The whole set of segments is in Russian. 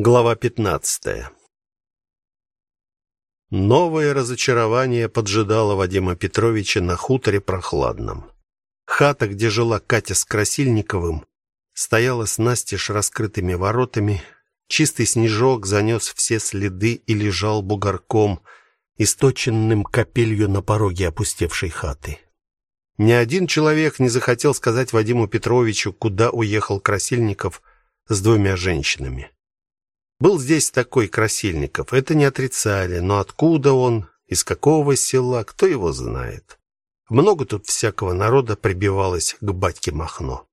Глава 15. Новое разочарование поджидало Вадима Петровича на хуторе Прохладном. Хата, где жила Катя с Красильниковым, стояла с настежь раскрытыми воротами. Чистый снежок занес все следы и лежал бугорком, источенным капелью на пороге опустевшей хаты. Ни один человек не захотел сказать Вадиму Петровичу, куда уехал Красильников с двумя женщинами. Был здесь такой Красильников, это не отрицали, но откуда он, из какого села, кто его знает. Много тут всякого народа прибивалось к батьке Махно.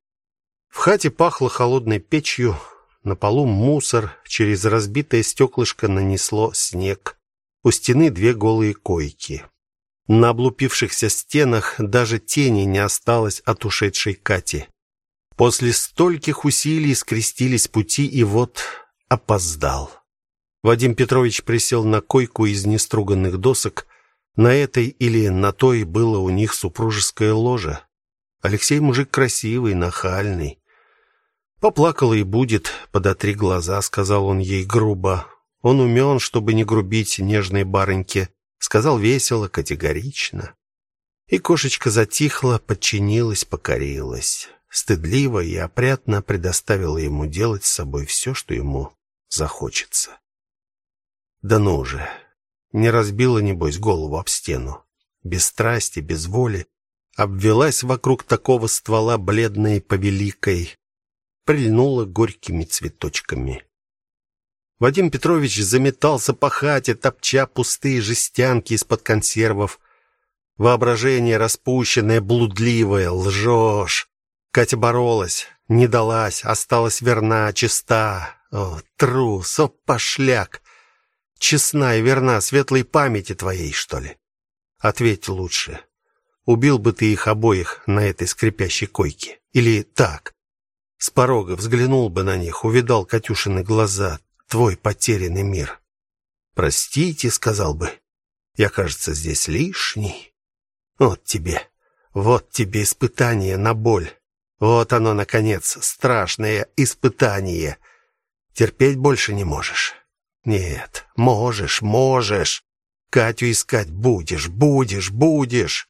В хате пахло холодной печью, на полу мусор, через разбитое стеклышко нанесло снег. У стены две голые койки. На облупившихся стенах даже тени не осталось от ушедшей Кати. После стольких усилий скрестились пути, и вот опоздал. Вадим Петрович присел на койку из неструганных досок. На этой или на той было у них супружеское ложе. Алексей мужик красивый, нахальный. Поплакала и будет, подотри глаза, сказал он ей грубо. Он умен, чтобы не грубить нежной барыньке, сказал весело, категорично. И кошечка затихла, подчинилась, покорилась стыдливо и опрятно предоставила ему делать с собой все, что ему захочется. Да ну же, не разбила небось голову об стену. Без страсти, без воли обвелась вокруг такого ствола бледной повеликой, прильнула горькими цветочками. Вадим Петрович заметался по хате, топча пустые жестянки из-под консервов. Воображение распущенное, блудливое, лжешь. Катя боролась, не далась, осталась верна, чиста. О, трус, о, пошляк! Честна верна светлой памяти твоей, что ли? Ответь лучше. Убил бы ты их обоих на этой скрипящей койке? Или так? С порога взглянул бы на них, увидал Катюшины глаза, твой потерянный мир. «Простите», — сказал бы, — «я, кажется, здесь лишний». Вот тебе, вот тебе испытание на боль. Вот оно наконец, страшное испытание. Терпеть больше не можешь. Нет, можешь, можешь. Катю искать будешь, будешь, будешь.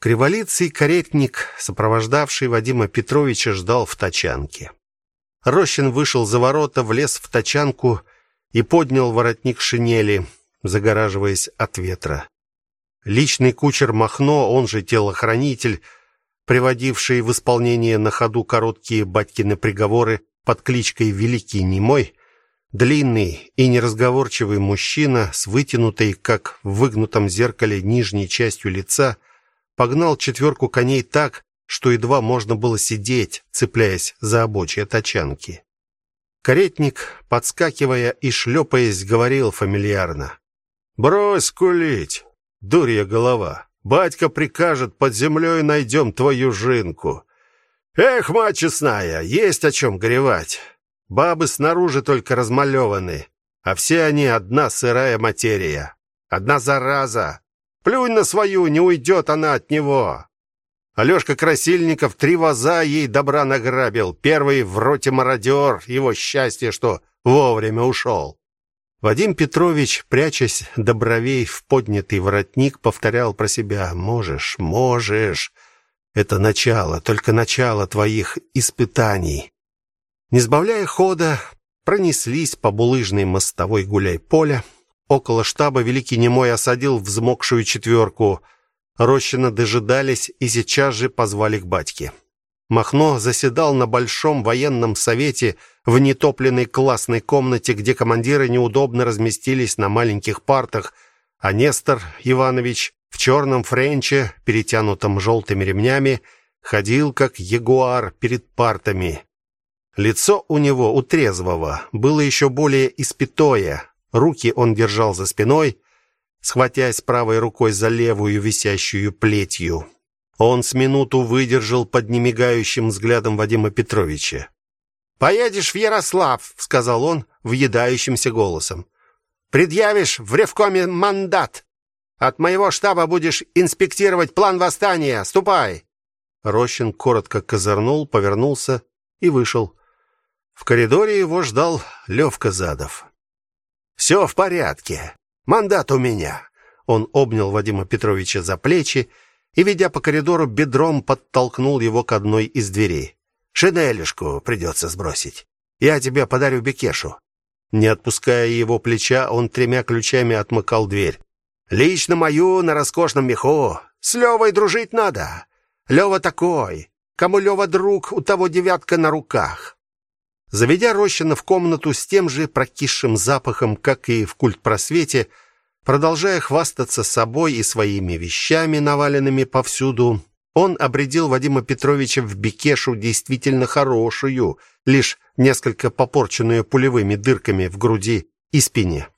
Криволицый каретник, сопровождавший Вадима Петровича, ждал в тачанке. Рощин вышел за ворота, влез в тачанку и поднял воротник шинели, загораживаясь от ветра. Личный кучер Махно, он же телохранитель, приводивший в исполнение на ходу короткие батькины приговоры под кличкой Великий Немой, длинный и неразговорчивый мужчина с вытянутой, как в выгнутом зеркале, нижней частью лица, погнал четверку коней так, что едва можно было сидеть, цепляясь за обочья тачанки. Каретник, подскакивая и шлепаясь, говорил фамильярно: "Брось кулить, дурья голова. Батька прикажет, под землей найдем твою жинку. Эх, мать честная, есть о чем горевать. Бабы снаружи только размалеваны, а все они одна сырая материя, одна зараза. Плюнь на свою, не уйдет она от него. Алёшка Красильников три ваза ей добра награбил. Первый в роте мародер, его счастье, что вовремя ушел. Вадим Петрович, прячась до бровей в поднятый воротник, повторял про себя: "Можешь, можешь. Это начало, только начало твоих испытаний". Не сбавляя хода, пронеслись по булыжной мостовой гуляй-поля. Около штаба Великий Немой осадил взмокшую четверку. Рощина дожидались и сейчас же позвали к батьке. Махно заседал на большом военном совете в нетопленной классной комнате, где командиры неудобно разместились на маленьких партах, а Нестор Иванович в черном френче, перетянутом желтыми ремнями, ходил как ягуар перед партами. Лицо у него у трезвого было еще более испятое. Руки он держал за спиной, схватясь правой рукой за левую висящую плетью. Он с минуту выдержал под немигающим взглядом Вадима Петровича. Поедешь в Ярослав, сказал он въедающимся голосом. Предъявишь в ревкоме мандат. От моего штаба будешь инспектировать план восстания. Ступай. Рощин коротко козырнул, повернулся и вышел. В коридоре его ждал Левка Задов. «Все в порядке. Мандат у меня». Он обнял Вадима Петровича за плечи и, ведя по коридору, бедром подтолкнул его к одной из дверей. «Шинелишку придется сбросить. Я тебе подарю Бекешу». Не отпуская его плеча, он тремя ключами отмыкал дверь. «Лично мою на роскошном меху. С Левой дружить надо. Лева такой. Кому Лева друг, у того девятка на руках». Заведя Рощина в комнату с тем же прокисшим запахом, как и в культпросвете, продолжая хвастаться собой и своими вещами, наваленными повсюду, он обредил Вадима Петровича в бекешу действительно хорошую, лишь несколько попорченную пулевыми дырками в груди и спине.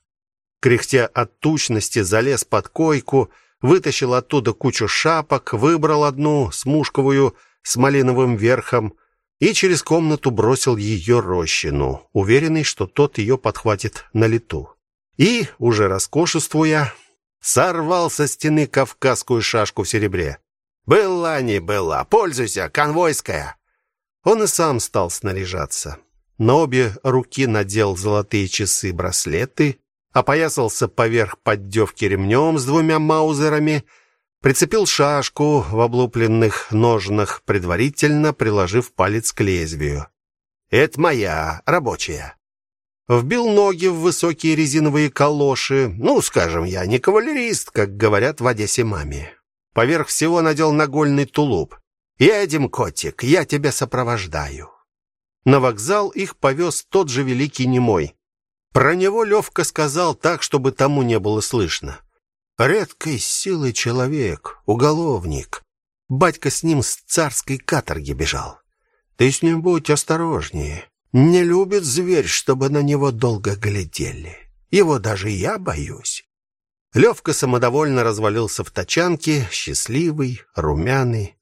Кряхтя от тучности, залез под койку, вытащил оттуда кучу шапок, выбрал одну смушковую с малиновым верхом, и через комнату бросил ее Рощину, уверенный, что тот ее подхватит на лету. И, уже роскошествуя, сорвал со стены кавказскую шашку в серебре. «Была не была, пользуйся, конвойская!» Он и сам стал снаряжаться. На обе руки надел золотые часы-браслеты, опоясался поверх поддевки ремнем с двумя маузерами — Прицепил шашку в облупленных ножнах, предварительно приложив палец к лезвию. Это моя, рабочая. Вбил ноги в высокие резиновые калоши. Ну, скажем, я не кавалерист, как говорят в Одессе маме. Поверх всего надел нагольный тулуп. Едем, котик, я тебя сопровождаю. На вокзал их повез тот же великий немой. Про него Левка сказал так, чтобы тому не было слышно. Редкой силы человек, уголовник. Батька с ним с царской каторги бежал. Ты с ним будь осторожнее. Не любит зверь, чтобы на него долго глядели. Его даже я боюсь. Левка самодовольно развалился в тачанке, счастливый, румяный.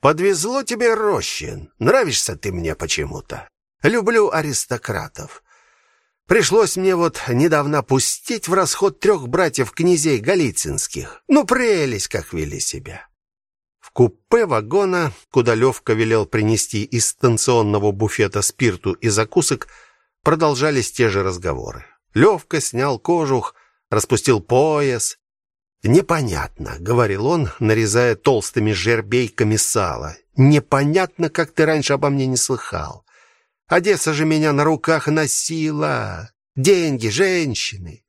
Подвезло тебе, Рощин. Нравишься ты мне почему-то. Люблю аристократов. Пришлось мне вот недавно пустить в расход трех братьев-князей Голицынских. Ну, прелесть, как вели себя. В купе вагона, куда Левка велел принести из станционного буфета спирту и закусок, продолжались те же разговоры. Левка снял кожух, распустил пояс. «Непонятно», — говорил он, нарезая толстыми жербейками сало. «Непонятно, как ты раньше обо мне не слыхал. Одесса же меня на руках носила. Деньги, женщины.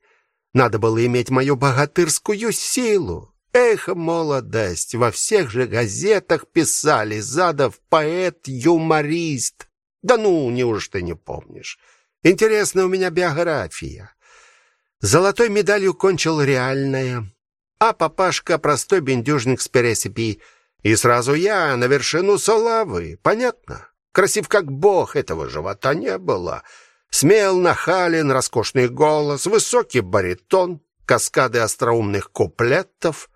Надо было иметь мою богатырскую силу. Эх, молодость, во всех же газетах писали Задов поэт-юморист. Да ну, неужто не помнишь? Интересная у меня биография. Золотой медалью кончил реальная, а папашка простой бендюжник с пересыпи. И сразу я на вершину славы, понятно? Красив как бог, этого живота не было. Смел, нахален, роскошный голос, высокий баритон, каскады остроумных куплетов.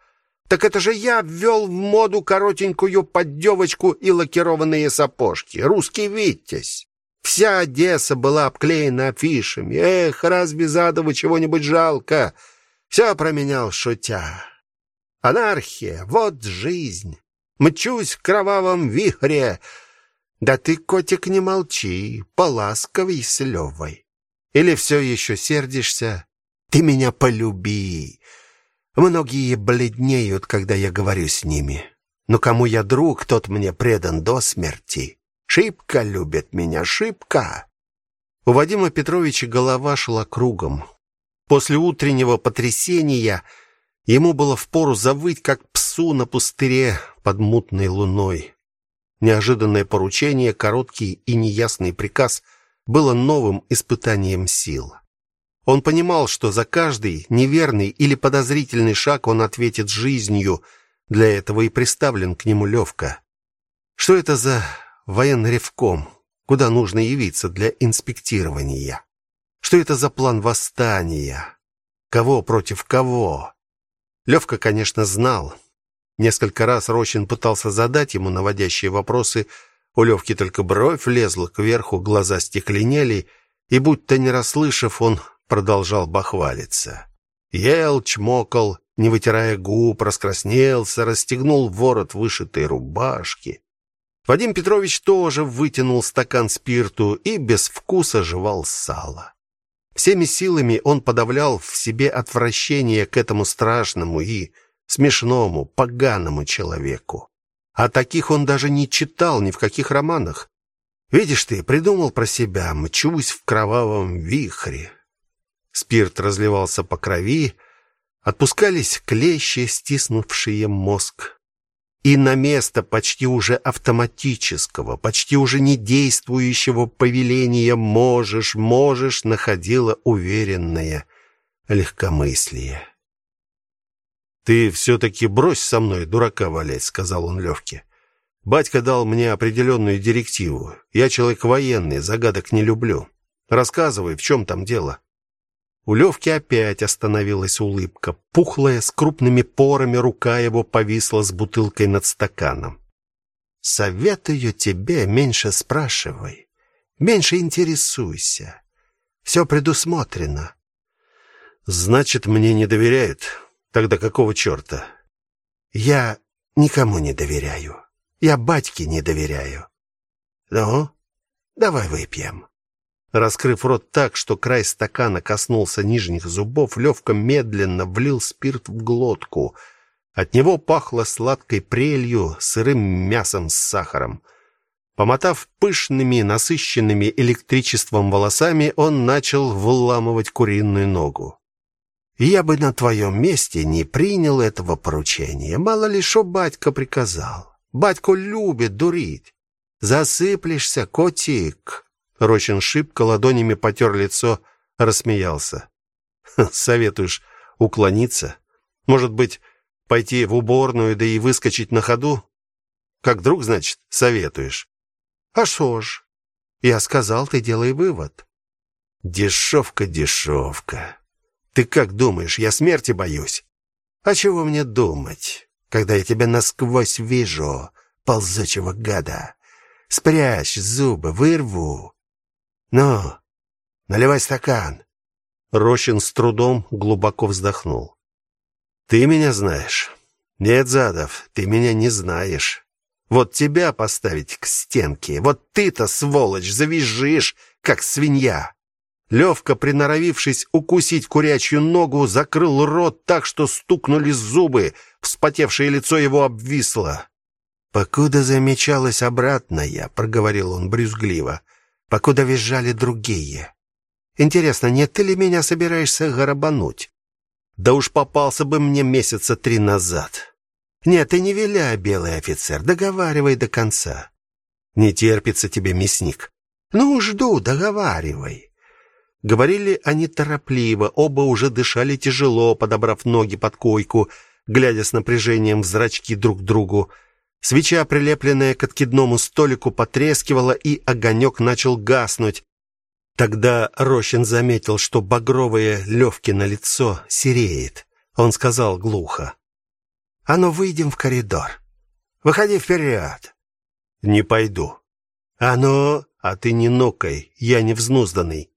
Так это же я ввел в моду коротенькую поддевочку и лакированные сапожки. Русский витязь. Вся Одесса была обклеена афишами. Эх, разве Задову чего-нибудь жалко? Все променял, шутя. Анархия, вот жизнь. Мчусь в кровавом вихре, да ты, котик, не молчи, поласковей с Левой. Или все еще сердишься? Ты меня полюби. Многие бледнеют, когда я говорю с ними. Но кому я друг, тот мне предан до смерти. Шибко любит меня, шибко. У Вадима Петровича голова шла кругом. После утреннего потрясения ему было впору завыть, как псу на пустыре под мутной луной. Неожиданное поручение, короткий и неясный приказ было новым испытанием сил. Он понимал, что за каждый неверный или подозрительный шаг он ответит жизнью. Для этого и приставлен к нему Левка. Что это за военревком, куда нужно явиться для инспектирования? Что это за план восстания? Кого против кого? Левка, конечно, знал, Несколько раз Рощин пытался задать ему наводящие вопросы. У Левки только бровь лезла кверху, глаза стекленели, и будто не расслышав, он продолжал бахвалиться. Ел, чмокал, не вытирая губ, раскраснелся, расстегнул ворот вышитой рубашки. Вадим Петрович тоже вытянул стакан спирту и без вкуса жевал сало. Всеми силами он подавлял в себе отвращение к этому страшному и смешному, поганому человеку. А таких он даже не читал ни в каких романах. Видишь ты, придумал про себя, мчусь в кровавом вихре. Спирт разливался по крови, отпускались клещи, стиснувшие мозг. И на место почти уже автоматического, почти уже не действующего повеления можешь, можешь находило уверенное легкомыслие. Ты все таки брось со мной дурака валять, сказал он Левке. Батька дал мне определенную директиву. Я человек военный, загадок не люблю. Рассказывай, в чем там дело. У Левки опять остановилась улыбка. Пухлая, с крупными порами рука его повисла с бутылкой над стаканом. Советую тебе меньше спрашивай, меньше интересуйся. Все предусмотрено. Значит, мне не доверяют. Тогда какого черта? Я никому не доверяю. Я батьке не доверяю. Ну, давай выпьем. Раскрыв рот так, что край стакана коснулся нижних зубов, Левка медленно влил спирт в глотку. От него пахло сладкой прелью, сырым мясом с сахаром. Помотав пышными, насыщенными электричеством волосами, он начал выламывать куриную ногу. Я бы на твоем месте не принял этого поручения. Мало ли что батька приказал. Батько любит дурить. Засыплешься, котик. Рощин шибко ладонями потер лицо, рассмеялся. Советуешь уклониться? Может быть, пойти в уборную да и выскочить на ходу? Как друг, значит, советуешь? А что ж? Я сказал, ты делай вывод. Дешевка, дешевка. Ты как думаешь, я смерти боюсь? А чего мне думать, когда я тебя насквозь вижу, ползучего гада? Спрячь зубы, вырву. «Ну, наливай стакан». Рощин с трудом глубоко вздохнул. «Ты меня знаешь?» «Нет, Задов, ты меня не знаешь. Вот тебя поставить к стенке, вот ты-то, сволочь, завизжишь, как свинья». Левка, приноровившись укусить курячью ногу, закрыл рот так, что стукнули зубы, вспотевшее лицо его обвисло. «Покуда замечалось обратное», — проговорил он брюзгливо, — покуда визжали другие. Интересно, не ты ли меня собираешься грабануть? Да уж попался бы мне месяца три назад. Нет, ты не виляй, белый офицер, договаривай до конца. Не терпится тебе, мясник. Ну, жду, договаривай. Говорили они торопливо, оба уже дышали тяжело, подобрав ноги под койку, глядя с напряжением в зрачки друг другу. Свеча, прилепленная к откидному столику, потрескивала, и огонек начал гаснуть. Тогда Рощин заметил, что багровое Левкино лицо сереет. Он сказал глухо: "А ну выйдем в коридор. Выходи вперед!» "Не пойду". "А ну, а ты не нокай, я не взнузданный".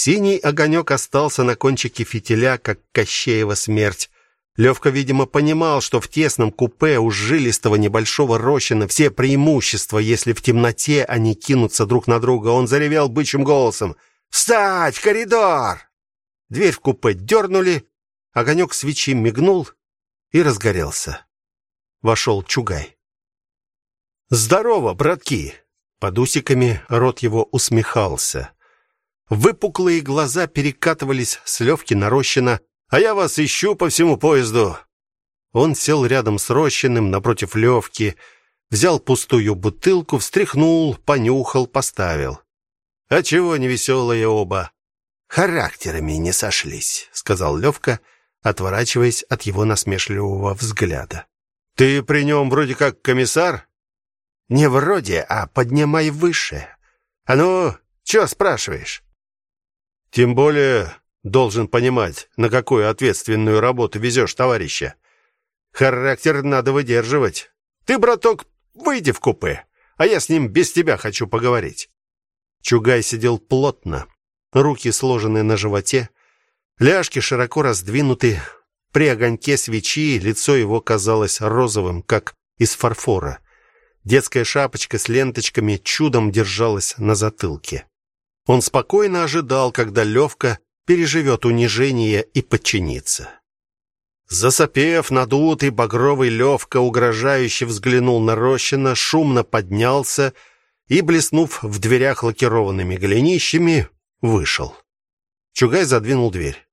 Синий огонек остался на кончике фитиля, как Кощеева смерть. Левка, видимо, понимал, что в тесном купе у жилистого небольшого Рощина все преимущества, если в темноте они кинутся друг на друга. Он заревел бычьим голосом: "Встать в коридор!" Дверь в купе дернули, огонек свечи мигнул и разгорелся. Вошел Чугай. "Здорово, братки!" Под усиками рот его усмехался. Выпуклые глаза перекатывались с Левки на Рощина, а я вас ищу по всему поезду. Он сел рядом с Рощиным напротив Левки, взял пустую бутылку, встряхнул, понюхал, поставил. А чего не веселые оба? Характерами не сошлись, сказал Левка, отворачиваясь от его насмешливого взгляда. Ты при нем вроде как комиссар? Не вроде, а поднимай выше. А ну, что спрашиваешь? Тем более должен понимать, на какую ответственную работу везешь товарища. Характер надо выдерживать. Ты, браток, выйди в купе, а я с ним без тебя хочу поговорить. Чугай сидел плотно, руки сложены на животе, ляжки широко раздвинуты. При огоньке свечи лицо его казалось розовым, как из фарфора. Детская шапочка с ленточками чудом держалась на затылке. Он спокойно ожидал, когда Левка переживет унижение и подчинится. Засопев, надутый багровый Левка угрожающе взглянул на Рощина, шумно поднялся и, блеснув в дверях лакированными голенищами, вышел. Чугай задвинул дверь.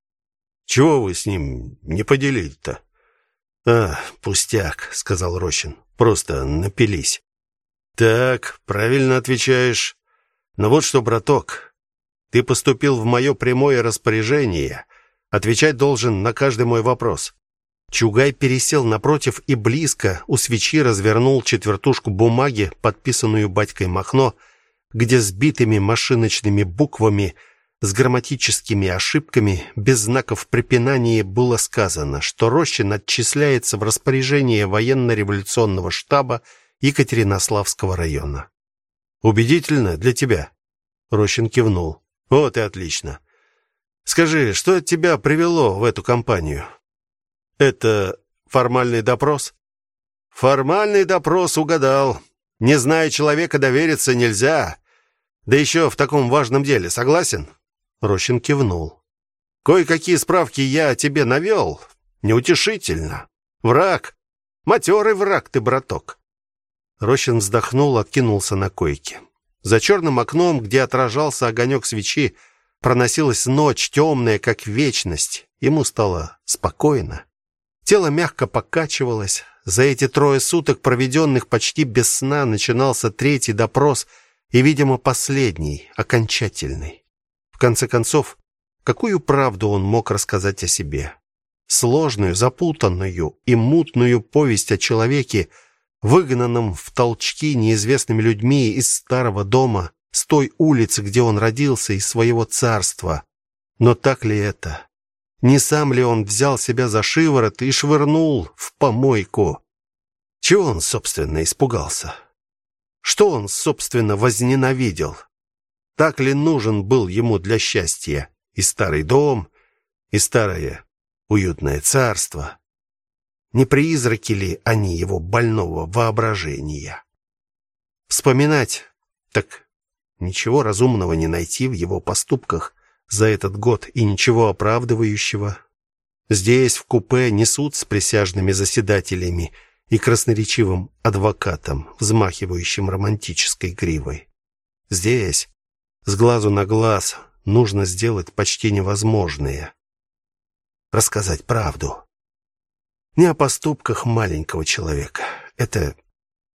«Чего вы с ним не поделили-то?» «А, пустяк», — сказал Рощин. «Просто напились». «Так, правильно отвечаешь. Но вот что, браток, ты поступил в мое прямое распоряжение. Отвечать должен на каждый мой вопрос. Чугай пересел напротив и близко у свечи развернул четвертушку бумаги, подписанную батькой Махно, где сбитыми машиночными буквами с грамматическими ошибками, без знаков препинания было сказано, что Рощин отчисляется в распоряжение военно-революционного штаба Екатеринославского района. Убедительно для тебя. Рощин кивнул. Вот и отлично. Скажи, что тебя привело в эту компанию? Это формальный допрос? Формальный допрос угадал. Не зная человека, довериться нельзя. Да еще в таком важном деле, согласен? Рощин кивнул. Кое-какие справки я тебе навел. Неутешительно. Враг. Матерый враг ты, браток. Рощин вздохнул, откинулся на койке. За черным окном, где отражался огонек свечи, проносилась ночь темная, как вечность. Ему стало спокойно. Тело мягко покачивалось. За эти трое суток, проведенных почти без сна, начинался третий допрос и, видимо, последний, окончательный. В конце концов, какую правду он мог рассказать о себе? Сложную, запутанную и мутную повесть о человеке, выгнанном в толчки неизвестными людьми из старого дома, с той улицы, где он родился, из своего царства. Но так ли это? Не сам ли он взял себя за шиворот и швырнул в помойку? Чего он, собственно, испугался? Что он, собственно, возненавидел? Так ли нужен был ему для счастья и старый дом, и старое уютное царство? Не призраки ли они его больного воображения? Вспоминать, так ничего разумного не найти в его поступках за этот год и ничего оправдывающего. Здесь в купе несут с присяжными заседателями и красноречивым адвокатом, взмахивающим романтической гривой. Здесь с глазу на глаз нужно сделать почти невозможное рассказать правду. Не о поступках маленького человека. Это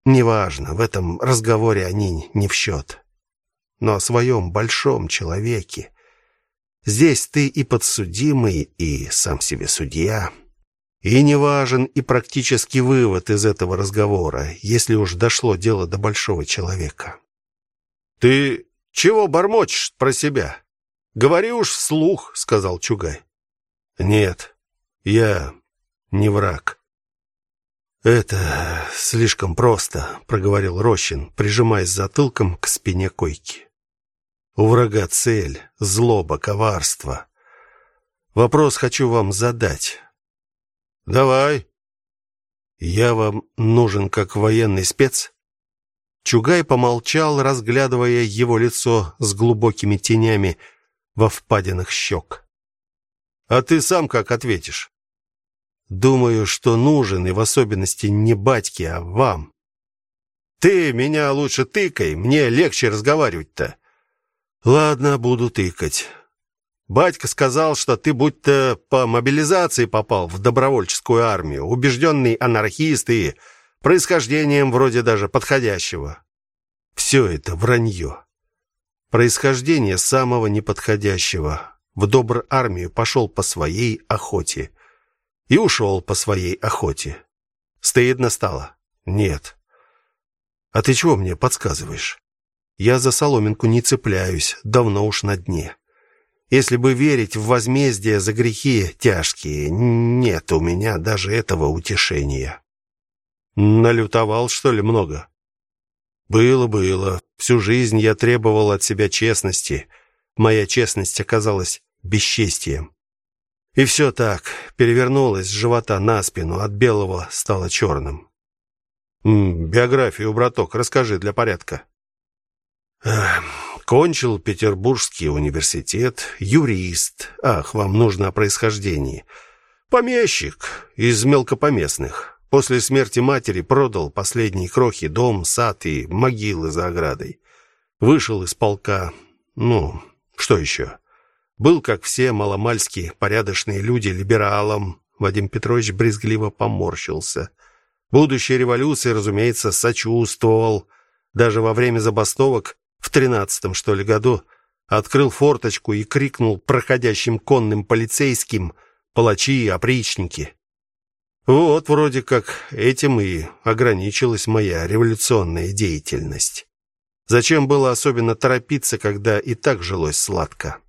неважно, в этом разговоре они не в счет. Но о своем большом человеке, Здесь ты и подсудимый, и сам себе судья. И не важен и практический вывод из этого разговора, если уж дошло дело до большого человека. Ты чего бормочешь про себя? Говори уж вслух, сказал Чугай. Нет, я не враг. Это слишком просто, проговорил Рощин, прижимаясь затылком к спине койки. У врага цель, злоба, коварство. Вопрос хочу вам задать. Давай. Я вам нужен как военный спец? Чугай помолчал, разглядывая его лицо с глубокими тенями во впадинах щек. А ты сам как ответишь? Думаю, что нужен, и в особенности не батьке, а вам. Ты меня лучше тыкай, мне легче разговаривать-то. Ладно, буду тыкать. Батька сказал, что ты будто по мобилизации попал в добровольческую армию, убежденный анархист и происхождением вроде даже подходящего. Все это вранье. Происхождение самого неподходящего. В добр армию пошел по своей охоте и ушел по своей охоте. Стыдно стало? Нет. А ты чего мне подсказываешь? Я за соломинку не цепляюсь, давно уж на дне. Если бы верить в возмездие за грехи тяжкие, нет у меня даже этого утешения. Налютовал, что ли, много? Было, было. Всю жизнь я требовал от себя честности. Моя честность оказалась бесчестием. И все так, перевернулось с живота на спину, от белого стало черным. М биографию, браток, расскажи для порядка. Кончил Петербургский университет, юрист. Ах, вам нужно о происхождении. Помещик из мелкопоместных. После смерти матери продал последние крохи, дом, сад и могилы за оградой. Вышел из полка. Ну, что еще? Был, как все маломальские порядочные люди, либералом. Вадим Петрович брезгливо поморщился. Будущей революции, разумеется, сочувствовал. Даже во время забастовок в тринадцатом, что ли, году открыл форточку и крикнул проходящим конным полицейским — палачи и опричники. Вот вроде как этим и ограничилась моя революционная деятельность. Зачем было особенно торопиться, когда и так жилось сладко?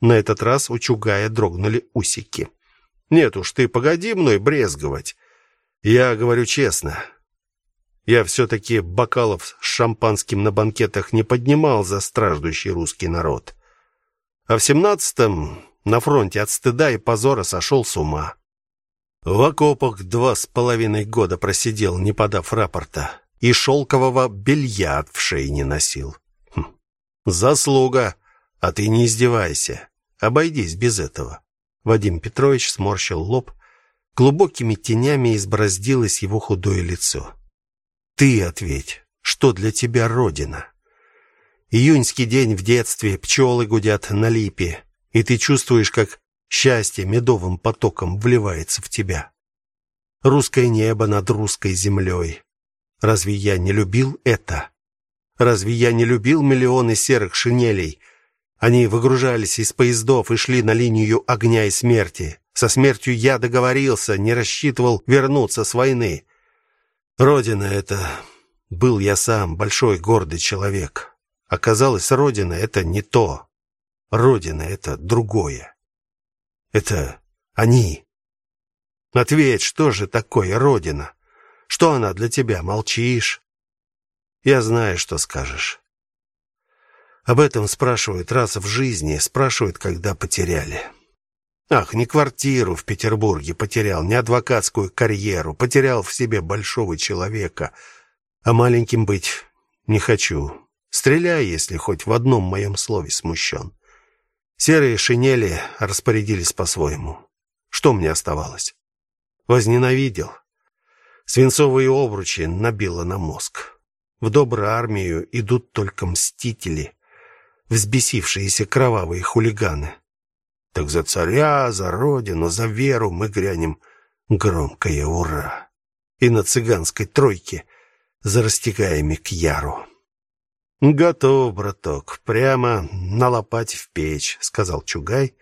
На этот раз у Чугая дрогнули усики. Нет уж, ты погоди мной брезговать. Я говорю честно. Я все таки бокалов с шампанским на банкетах не поднимал за страждущий русский народ. А в семнадцатом на фронте от стыда и позора сошел с ума. В окопах два с половиной года просидел, не подав рапорта, и шелкового белья в шее не носил. Хм. Заслуга, а ты не издевайся. Обойдись без этого. Вадим Петрович сморщил лоб, глубокими тенями избороздилось его худое лицо. Ты ответь, что для тебя родина? Июньский день в детстве, пчелы гудят на липе, и ты чувствуешь, как счастье медовым потоком вливается в тебя. Русское небо над русской землей. Разве я не любил это? Разве я не любил миллионы серых шинелей? Они выгружались из поездов и шли на линию огня и смерти. Со смертью я договорился, не рассчитывал вернуться с войны. Родина это был я сам, большой гордый человек. Оказалось, родина это не то. Родина это другое. Это они. Ответь, что же такое родина? Что она для тебя? Молчишь? Я знаю, что скажешь. Об этом спрашивают раз в жизни, спрашивают, когда потеряли. Ах, не квартиру в Петербурге потерял, не адвокатскую карьеру, потерял в себе большого человека, а маленьким быть не хочу. Стреляй, если хоть в одном моем слове смущен. Серые шинели распорядились по-своему. Что мне оставалось? Возненавидел. Свинцовые обручи набило на мозг. В добрую армию идут только мстители, взбесившиеся кровавые хулиганы. Так за царя, за родину, за веру мы грянем громкое ура. И на цыганской тройке за растекаями к яру. Готов, браток, прямо на лопать в печь, сказал Чугай,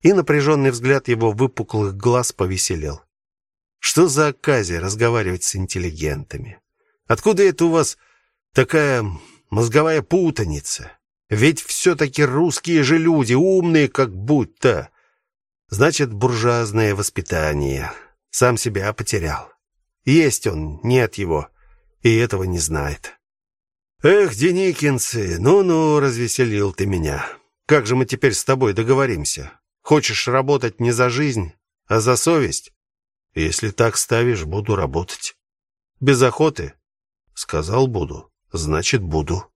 и напряженный взгляд его выпуклых глаз повеселел. Что за оказия разговаривать с интеллигентами? Откуда это у вас такая мозговая путаница? Ведь все таки русские же люди, умные как будто. Значит, буржуазное воспитание. Сам себя потерял. Есть он, нет его, и этого не знает. Эх, Деникинцы, ну-ну, развеселил ты меня. Как же мы теперь с тобой договоримся? Хочешь работать не за жизнь, а за совесть? Если так ставишь, буду работать. Без охоты? Сказал буду, значит буду.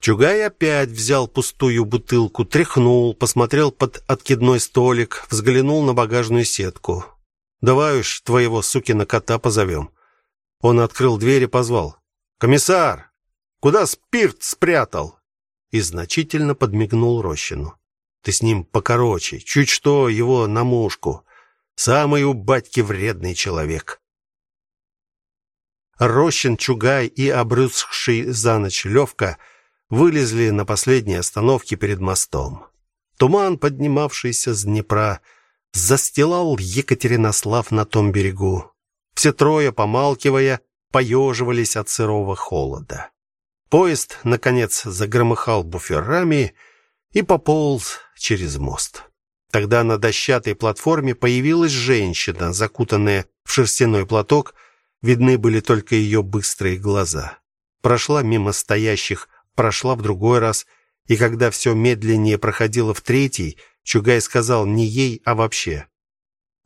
Чугай опять взял пустую бутылку, тряхнул, посмотрел под откидной столик, взглянул на багажную сетку. Давай уж твоего сукина кота позовем. Он открыл дверь и позвал: "Комиссар, Куда спирт спрятал? И значительно подмигнул Рощину. Ты с ним покороче, чуть что его на мушку. Самый у батьки вредный человек. Рощин, Чугай и обрюзгший за ночь Левка вылезли на последней остановке перед мостом. Туман, поднимавшийся с Днепра, застилал Екатеринослав на том берегу. Все трое, помалкивая, поеживались от сырого холода. Поезд наконец загромыхал буферами и пополз через мост. Тогда на дощатой платформе появилась женщина, закутанная в шерстяной платок, видны были только ее быстрые глаза. Прошла мимо стоящих, прошла в другой раз, и когда все медленнее проходило в третий, Чугай сказал не ей, а вообще: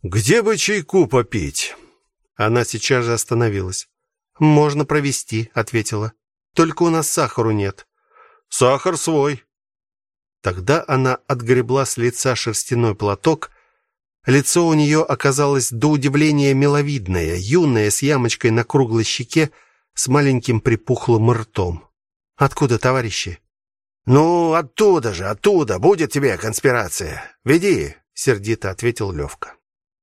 "Где бы чайку попить?" Она сейчас же остановилась. "Можно провести", ответила. Только у нас сахару нет. Сахар свой. Тогда она отгребла с лица шерстяной платок. Лицо у нее оказалось до удивления миловидное, юное, с ямочкой на круглой щеке, с маленьким припухлым ртом. Откуда, товарищи? Ну, оттуда же, оттуда будет тебе конспирация. Веди, сердито ответил Левка.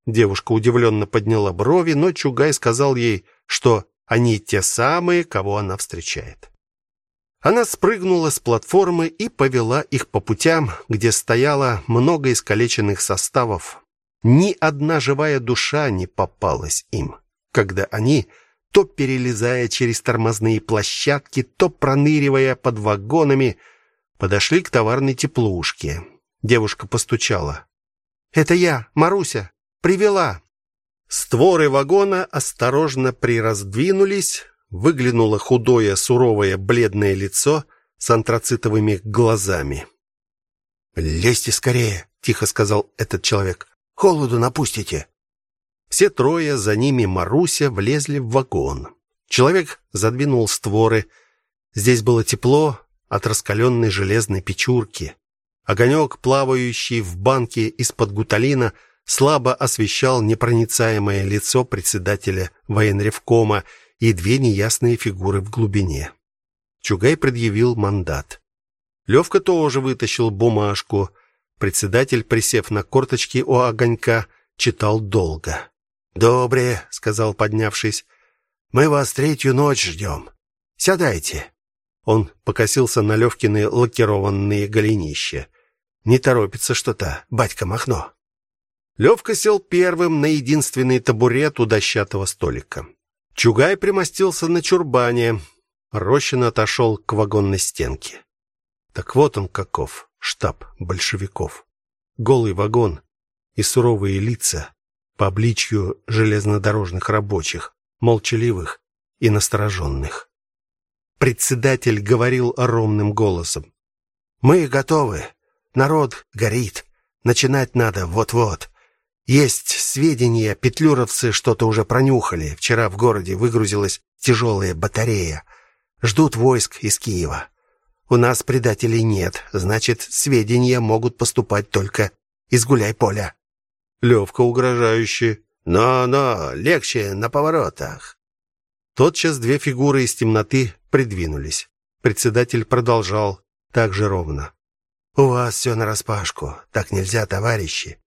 Девушка удивленно подняла брови, но Чугай сказал ей, что они те самые, кого она встречает. Она спрыгнула с платформы и повела их по путям, где стояло много искалеченных составов. Ни одна живая душа не попалась им, когда они, то перелезая через тормозные площадки, то проныривая под вагонами, подошли к товарной теплушке. Девушка постучала. «Это я, Маруся, привела». Створы вагона осторожно прираздвинулись, выглянуло худое, суровое, бледное лицо с антрацитовыми глазами. "Лезьте скорее", тихо сказал этот человек. "Холоду напустите". Все трое, за ними Маруся, влезли в вагон. Человек задвинул створы. Здесь было тепло от раскаленной железной печурки. Огонек, плавающий в банке из-под гуталина, слабо освещал непроницаемое лицо председателя военревкома и две неясные фигуры в глубине. Чугай предъявил мандат. Левка тоже вытащил бумажку. Председатель, присев на корточки у огонька, читал долго. "Добре", сказал, поднявшись. "Мы вас третью ночь ждем. Сядайте". Он покосился на Левкины лакированные голенища. Не торопится что-то, батька Махно. Левка сел первым на единственный табурет у дощатого столика. Чугай примостился на чурбане. Рощин отошел к вагонной стенке. Так вот он каков, штаб большевиков. Голый вагон и суровые лица по обличью железнодорожных рабочих, молчаливых и настороженных. Председатель говорил ровным голосом: "Мы готовы. Народ горит. Начинать надо вот-вот. Есть сведения, петлюровцы что-то уже пронюхали. Вчера в городе выгрузилась тяжелая батарея. Ждут войск из Киева. У нас предателей нет, значит, сведения могут поступать только из гуляй-поля. Левка угрожающе. Но-но, легче на поворотах. Тотчас две фигуры из темноты придвинулись. Председатель продолжал так же ровно. У вас все нараспашку. Так нельзя, товарищи.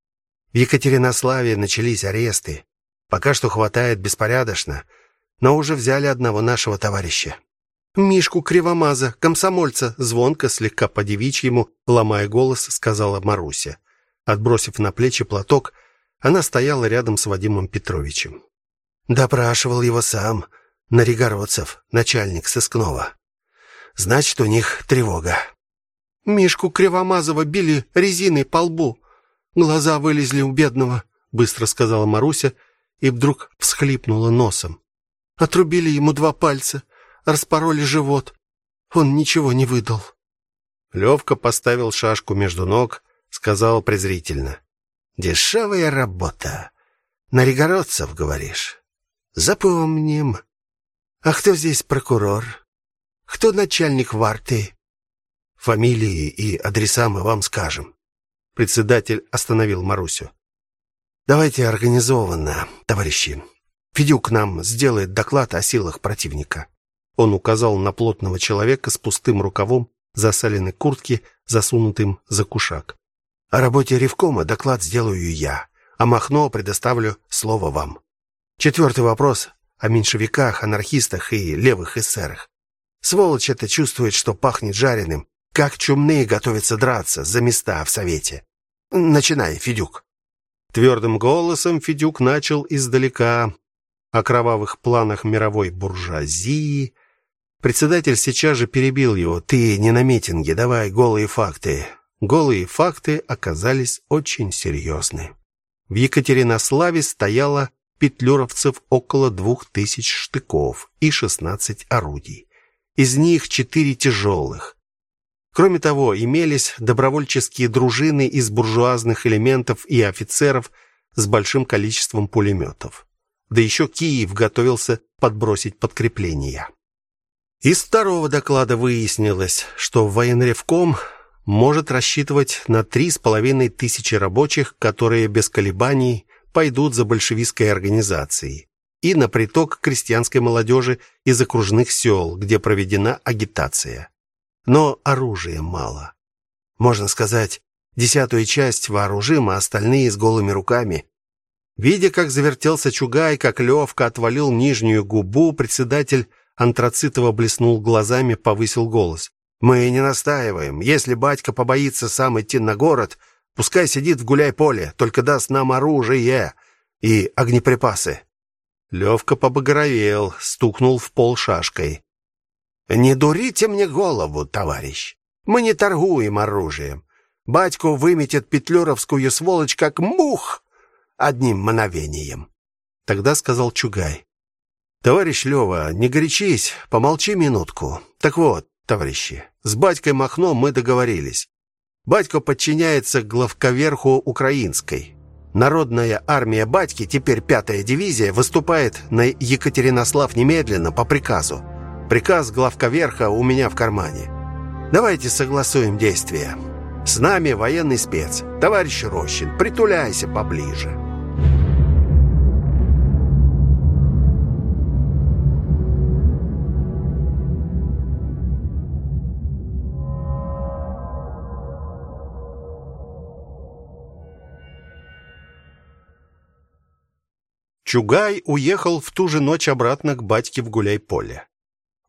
В Екатеринославе начались аресты. Пока что хватает беспорядочно, но уже взяли одного нашего товарища. Мишку Кривомаза, комсомольца, звонко слегка по девичьему, ломая голос, сказала Маруся. Отбросив на плечи платок, она стояла рядом с Вадимом Петровичем. Допрашивал его сам, Наригородцев, начальник сыскного. Значит, у них тревога. Мишку Кривомазова били резиной по лбу. Глаза вылезли у бедного, быстро сказала Маруся и вдруг всхлипнула носом. Отрубили ему два пальца, распороли живот. Он ничего не выдал. Левка поставил шашку между ног, сказал презрительно: "Дешевая работа. На ригородцев, говоришь? Запомним. А кто здесь прокурор? Кто начальник варты? Фамилии и адреса мы вам скажем. Председатель остановил Марусю. Давайте организованно, товарищи. Федюк нам сделает доклад о силах противника. Он указал на плотного человека с пустым рукавом засаленной куртки, засунутым за кушак. О работе ревкома доклад сделаю я, а Махно предоставлю слово вам. Четвертый вопрос о меньшевиках, анархистах и левых эсерах. Сволочь это чувствует, что пахнет жареным, как чумные готовятся драться за места в совете. Начинай, Федюк. Твердым голосом Федюк начал издалека о кровавых планах мировой буржуазии. Председатель сейчас же перебил его: "Ты не на митинге, давай голые факты". Голые факты оказались очень серьезны. В Екатеринославе стояло петлюровцев около двух тысяч штыков и 16 орудий. Из них четыре тяжелых. Кроме того, имелись добровольческие дружины из буржуазных элементов и офицеров с большим количеством пулеметов. Да еще Киев готовился подбросить подкрепления. Из второго доклада выяснилось, что военревком может рассчитывать на три с половиной тысячи рабочих, которые без колебаний пойдут за большевистской организацией, и на приток крестьянской молодежи из окружных сел, где проведена агитация. Но оружия мало. Можно сказать, десятую часть вооружим, а остальные с голыми руками. Видя, как завертелся Чугай, как Левка отвалил нижнюю губу, председатель Антрацитова блеснул глазами, повысил голос. Мы не настаиваем. Если батька побоится сам идти на город, пускай сидит в гуляй-поле, только даст нам оружие и огнеприпасы. Левка побагровел, стукнул в пол шашкой. Не дурите мне голову, товарищ. Мы не торгуем оружием. Батьку выметит петлюровскую сволочь как мух одним мгновением. Тогда сказал Чугай: "Товарищ Лева, не горячись, помолчи минутку. Так вот, товарищи, с батькой Махно мы договорились. Батько подчиняется главковерху украинской. Народная армия батьки, теперь пятая дивизия, выступает на Екатеринослав немедленно по приказу. Приказ главковерха у меня в кармане. Давайте согласуем действия. С нами военный спец. Товарищ Рощин, притуляйся поближе. Чугай уехал в ту же ночь обратно к батьке в Гуляй-поле.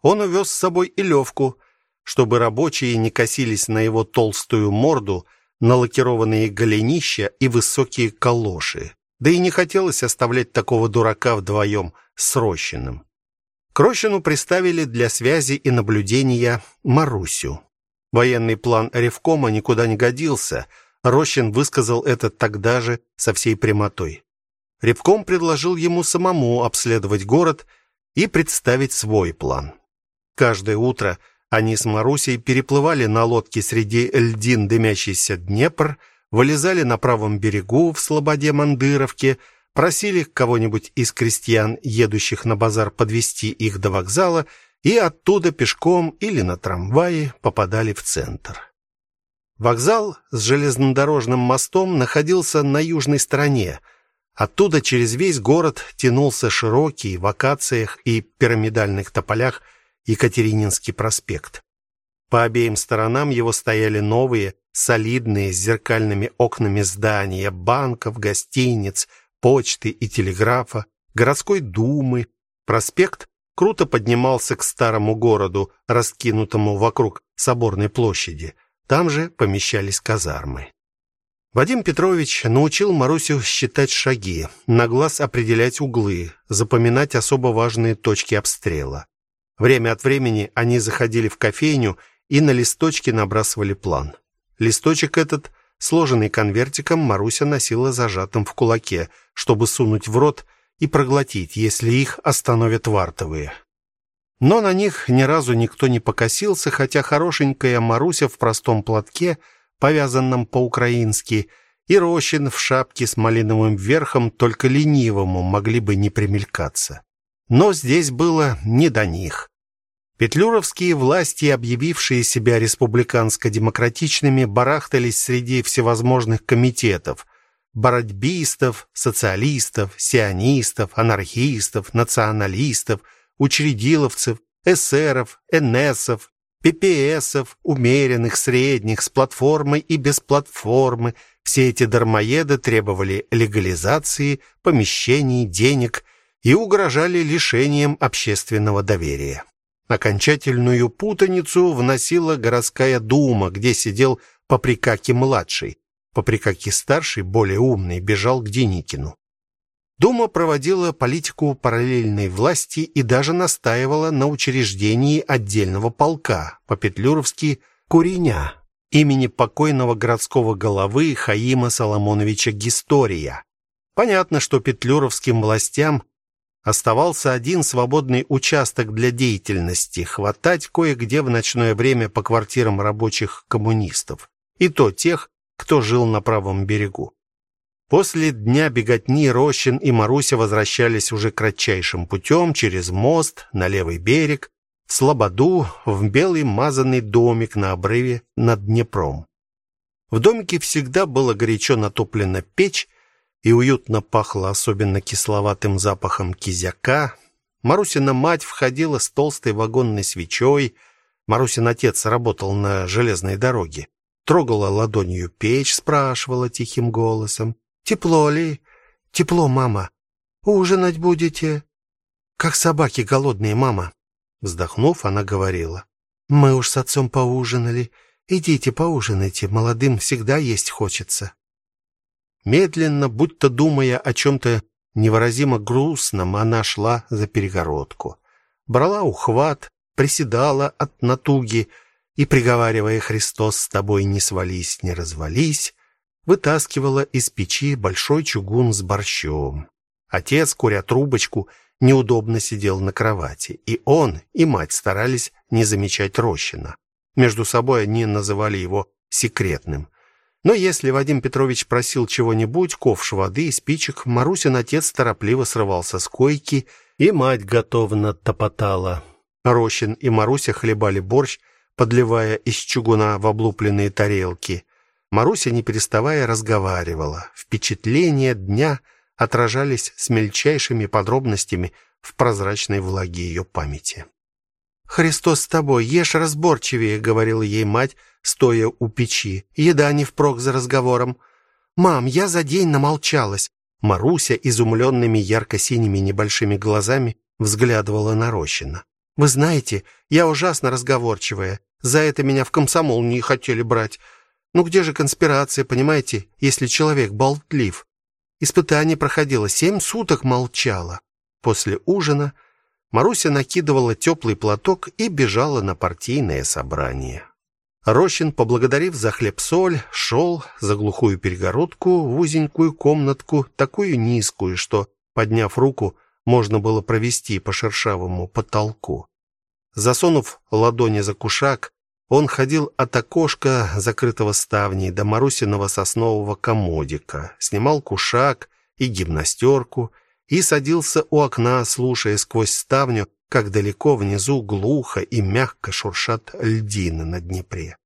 Он увез с собой и Левку, чтобы рабочие не косились на его толстую морду, на лакированные голенища и высокие калоши. Да и не хотелось оставлять такого дурака вдвоем с Рощиным. К Рощину приставили для связи и наблюдения Марусю. Военный план Ревкома никуда не годился. Рощин высказал это тогда же со всей прямотой. Рябком предложил ему самому обследовать город и представить свой план. Каждое утро они с Марусей переплывали на лодке среди льдин дымящийся Днепр, вылезали на правом берегу в слободе Мандыровки, просили кого-нибудь из крестьян, едущих на базар, подвести их до вокзала, и оттуда пешком или на трамвае попадали в центр. Вокзал с железнодорожным мостом находился на южной стороне – Оттуда через весь город тянулся широкий в акациях и пирамидальных тополях Екатерининский проспект. По обеим сторонам его стояли новые, солидные с зеркальными окнами здания банков, гостиниц, почты и телеграфа, городской думы. Проспект круто поднимался к старому городу, раскинутому вокруг соборной площади. Там же помещались казармы. Вадим Петрович научил Марусю считать шаги, на глаз определять углы, запоминать особо важные точки обстрела. Время от времени они заходили в кофейню и на листочке набрасывали план. Листочек этот, сложенный конвертиком, Маруся носила зажатым в кулаке, чтобы сунуть в рот и проглотить, если их остановят вартовые. Но на них ни разу никто не покосился, хотя хорошенькая Маруся в простом платке – повязанном по-украински, и Рощин в шапке с малиновым верхом только ленивому могли бы не примелькаться. Но здесь было не до них. Петлюровские власти, объявившие себя республиканско-демократичными, барахтались среди всевозможных комитетов: бородьбистов, социалистов, сионистов, анархистов, националистов, учредиловцев, эсеров, энесов, ППСов, умеренных, средних, с платформой и без платформы. Все эти дармоеды требовали легализации, помещений, денег и угрожали лишением общественного доверия. Окончательную путаницу вносила городская дума, где сидел Поприкаки-младший. Поприкаки-старший, более умный, бежал к Деникину. Дума проводила политику параллельной власти и даже настаивала на учреждении отдельного полка по-петлюровски Куриня имени покойного городского головы Хаима Соломоновича Гистория. Понятно, что петлюровским властям оставался один свободный участок для деятельности хватать кое-где в ночное время по квартирам рабочих коммунистов, и то тех, кто жил на правом берегу. После дня беготни Рощин и Маруся возвращались уже кратчайшим путем через мост на левый берег. в Слободу, в белый мазанный домик на обрыве над Днепром. В домике всегда было горячо натоплена печь и уютно пахло особенно кисловатым запахом кизяка. Марусина мать входила с толстой вагонной свечой. Марусин отец работал на железной дороге. Трогала ладонью печь, спрашивала тихим голосом: "Тепло ли? Тепло, мама. Ужинать будете? Как собаки голодные, мама". Вздохнув, она говорила: "Мы уж с отцом поужинали. Идите поужинайте, молодым всегда есть хочется". Медленно, будто думая о чем то невыразимо грустном, она шла за перегородку. Брала ухват, приседала от натуги и приговаривая: "Христос, с тобой не свались, не развались", вытаскивала из печи большой чугун с борщом. Отец, куря трубочку, неудобно сидел на кровати, и он, и мать старались не замечать Рощина. Между собой они называли его секретным. Но если Вадим Петрович просил чего-нибудь, ковш воды и спичек, Марусин отец торопливо срывался с койки, и мать готовно топотала. Рощин и Маруся хлебали борщ, подливая из чугуна в облупленные тарелки. Маруся, не переставая, разговаривала. Впечатления дня отражались с мельчайшими подробностями в прозрачной влаге ее памяти. Христос с тобой, ешь разборчивее, говорила ей мать, стоя у печи. Еда не впрок за разговором. Мам, я за день намолчалась. Маруся изумленными ярко-синими небольшими глазами взглядывала на Рощина. Вы знаете, я ужасно разговорчивая. За это меня в комсомол не хотели брать. Ну где же конспирация, понимаете, если человек болтлив? Испытание проходило семь суток молчала. После ужина Маруся накидывала теплый платок и бежала на партийное собрание. Рощин, поблагодарив за хлеб-соль, шел за глухую перегородку в узенькую комнатку, такую низкую, что, подняв руку, можно было провести по шершавому потолку. Засунув ладони за кушак, он ходил от окошка, закрытого ставней, до Марусиного соснового комодика, снимал кушак и гимнастерку и садился у окна, слушая сквозь ставню, как далеко внизу глухо и мягко шуршат льдины на Днепре.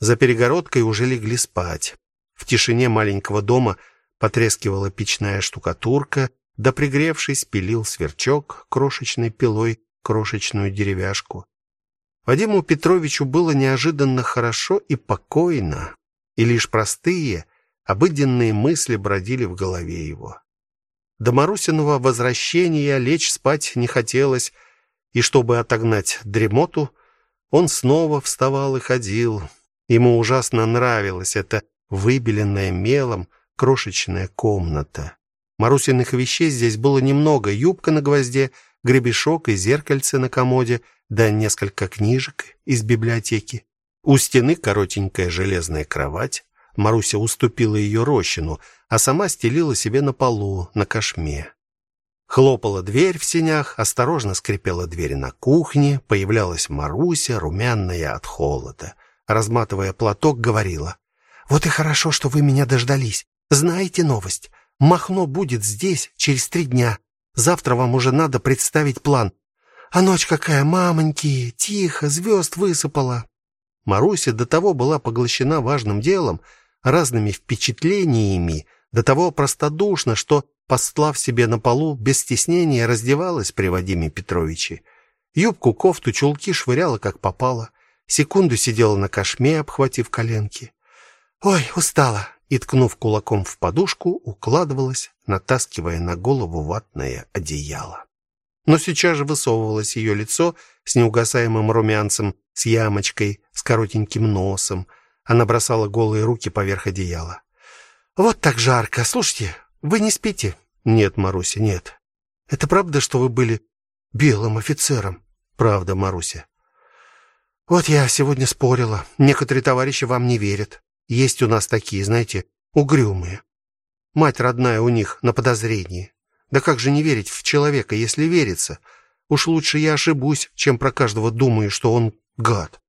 За перегородкой уже легли спать. В тишине маленького дома потрескивала печная штукатурка, да пригревшись пилил сверчок крошечной пилой крошечную деревяшку. Вадиму Петровичу было неожиданно хорошо и покойно, и лишь простые, обыденные мысли бродили в голове его. До Марусиного возвращения лечь спать не хотелось, и чтобы отогнать дремоту, он снова вставал и ходил. Ему ужасно нравилась эта выбеленная мелом крошечная комната. Марусиных вещей здесь было немного: юбка на гвозде, гребешок и зеркальце на комоде, да несколько книжек из библиотеки. У стены коротенькая железная кровать. Маруся уступила ее Рощину, а сама стелила себе на полу, на кошме. Хлопала дверь в сенях, осторожно скрипела дверь на кухне, появлялась Маруся, румяная от холода, разматывая платок, говорила: "Вот и хорошо, что вы меня дождались. Знаете новость? Махно будет здесь через три дня. Завтра вам уже надо представить план. А ночь какая, мамоньки, тихо, звезд высыпала". Маруся до того была поглощена важным делом, разными впечатлениями, до того простодушно, что, постлав себе на полу, без стеснения раздевалась при Вадиме Петровиче. Юбку, кофту, чулки швыряла как попало. Секунду сидела на кошме, обхватив коленки. Ой, устала, и ткнув кулаком в подушку, укладывалась, натаскивая на голову ватное одеяло. Но сейчас же высовывалось ее лицо с неугасаемым румянцем, с ямочкой, с коротеньким носом. Она бросала голые руки поверх одеяла. Вот так жарко. Слушайте, вы не спите? Нет, Маруся, нет. Это правда, что вы были белым офицером? Правда, Маруся. Вот я сегодня спорила. Некоторые товарищи вам не верят. Есть у нас такие, знаете, угрюмые. Мать родная у них на подозрении. Да как же не верить в человека, если верится? Уж лучше я ошибусь, чем про каждого думаю, что он гад.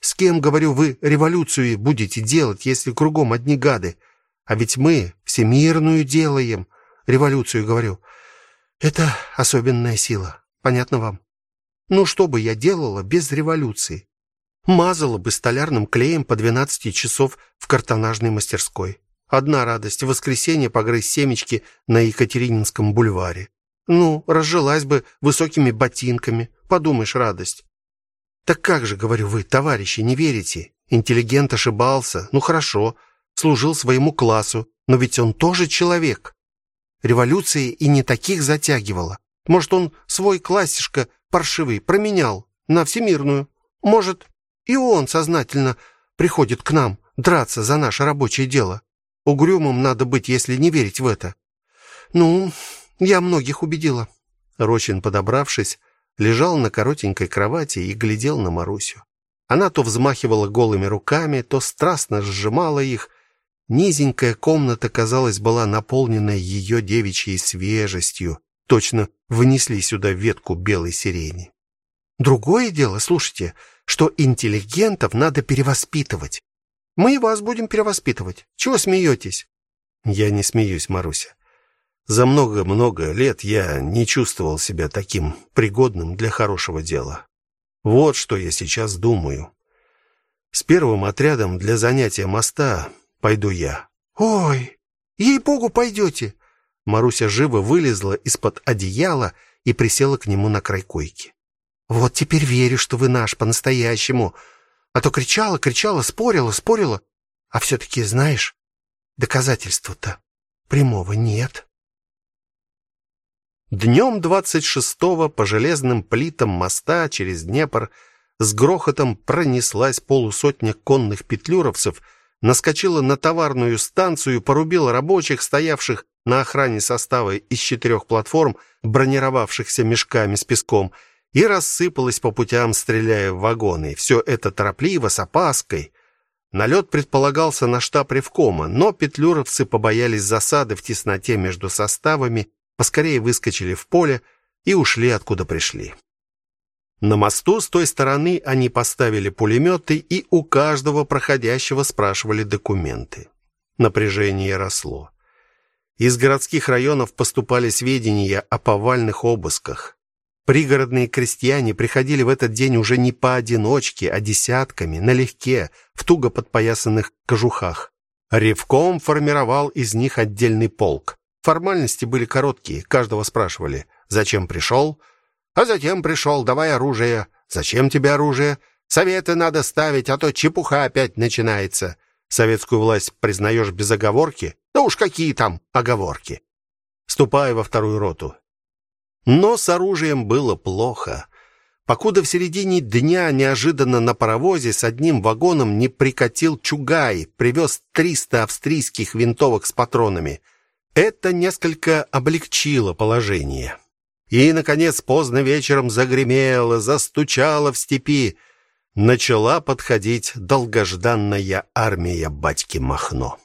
С кем, говорю, вы революцию будете делать, если кругом одни гады? А ведь мы всемирную делаем, революцию, говорю. Это особенная сила. Понятно вам? Ну что бы я делала без революции? Мазала бы столярным клеем по 12 часов в картонажной мастерской. Одна радость в воскресенье погрызть семечки на Екатерининском бульваре. Ну, разжилась бы высокими ботинками. Подумаешь, радость. Так как же, говорю вы, товарищи, не верите? Интеллигент ошибался. Ну хорошо, служил своему классу, но ведь он тоже человек. Революция и не таких затягивала. Может, он свой классишка паршивый променял на всемирную. Может, и он сознательно приходит к нам драться за наше рабочее дело. Угрюмым надо быть, если не верить в это. Ну, я многих убедила. Рочин, подобравшись, лежал на коротенькой кровати и глядел на Марусю. Она то взмахивала голыми руками, то страстно сжимала их. Низенькая комната, казалось, была наполнена ее девичьей свежестью. Точно внесли сюда ветку белой сирени. Другое дело, слушайте, что интеллигентов надо перевоспитывать. Мы и вас будем перевоспитывать. Чего смеетесь?» Я не смеюсь, Маруся. За много-много лет я не чувствовал себя таким пригодным для хорошего дела. Вот что я сейчас думаю. С первым отрядом для занятия моста пойду я. Ой, ей-богу, пойдете!» Маруся живо вылезла из-под одеяла и присела к нему на край койки. Вот теперь верю, что вы наш по-настоящему. А то кричала, кричала, спорила, спорила, а все таки знаешь, доказательства-то прямого нет. Днем 26-го по железным плитам моста через Днепр с грохотом пронеслась полусотня конных петлюровцев, наскочила на товарную станцию, порубила рабочих, стоявших на охране состава из четырех платформ, бронировавшихся мешками с песком, и рассыпалась по путям, стреляя в вагоны. Все это торопливо, с опаской. Налет предполагался на штаб Ревкома, но петлюровцы побоялись засады в тесноте между составами, поскорее выскочили в поле и ушли откуда пришли. На мосту с той стороны они поставили пулеметы и у каждого проходящего спрашивали документы. Напряжение росло. Из городских районов поступали сведения о повальных обысках. Пригородные крестьяне приходили в этот день уже не поодиночке, а десятками, налегке, в туго подпоясанных кожухах. Ревком формировал из них отдельный полк. Формальности были короткие, каждого спрашивали: "Зачем пришел?» "А затем пришел, давай оружие". "Зачем тебе оружие?" "Советы надо ставить, а то чепуха опять начинается". "Советскую власть признаешь без оговорки?" "Да уж какие там оговорки". "Ступай во вторую роту. Но с оружием было плохо. Покуда в середине дня неожиданно на паровозе с одним вагоном не прикатил Чугай, привез 300 австрийских винтовок с патронами. Это несколько облегчило положение. И наконец поздно вечером загремело, застучало в степи. Начала подходить долгожданная армия батьки Махно.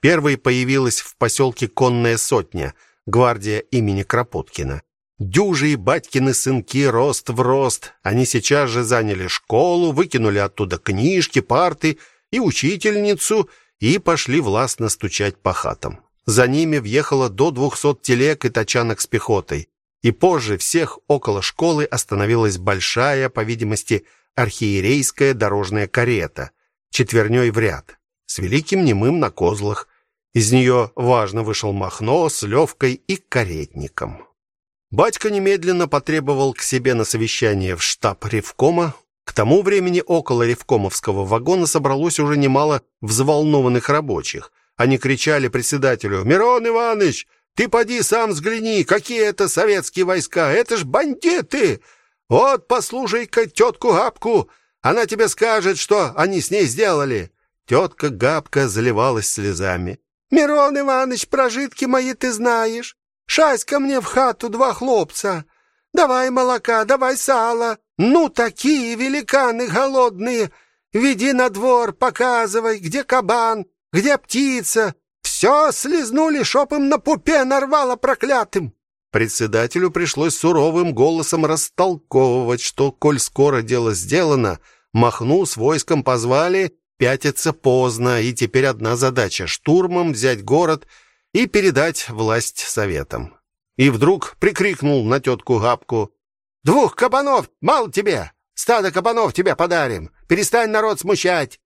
Первой появилась в поселке конная сотня, гвардия имени Кропоткина. Дюжи и батькины сынки рост в рост. Они сейчас же заняли школу, выкинули оттуда книжки, парты и учительницу и пошли властно стучать по хатам. За ними въехало до двухсот телег и тачанок с пехотой. И позже всех около школы остановилась большая, по видимости, архиерейская дорожная карета, четверней в ряд, с великим немым на козлах. Из нее важно вышел Махно с Левкой и каретником. Батька немедленно потребовал к себе на совещание в штаб Ревкома. К тому времени около Ревкомовского вагона собралось уже немало взволнованных рабочих. Они кричали председателю: "Мирон Иванович, ты поди сам взгляни, какие это советские войска, это ж бандиты! Вот послушай-ка тетку Габку, она тебе скажет, что они с ней сделали". Тетка Габка заливалась слезами. "Мирон Иванович, прожитки мои ты знаешь. Шась ко мне в хату два хлопца. Давай молока, давай сала. Ну, такие великаны голодные. Веди на двор, показывай, где кабан, где птица. Все слезнули, шоп им на пупе нарвало проклятым. Председателю пришлось суровым голосом растолковывать, что, коль скоро дело сделано, Махну с войском позвали, пятиться поздно, и теперь одна задача — штурмом взять город — и передать власть советам. И вдруг прикрикнул на тетку Габку: Двух кабанов мало тебе. Стадо кабанов тебе подарим. Перестань народ смущать.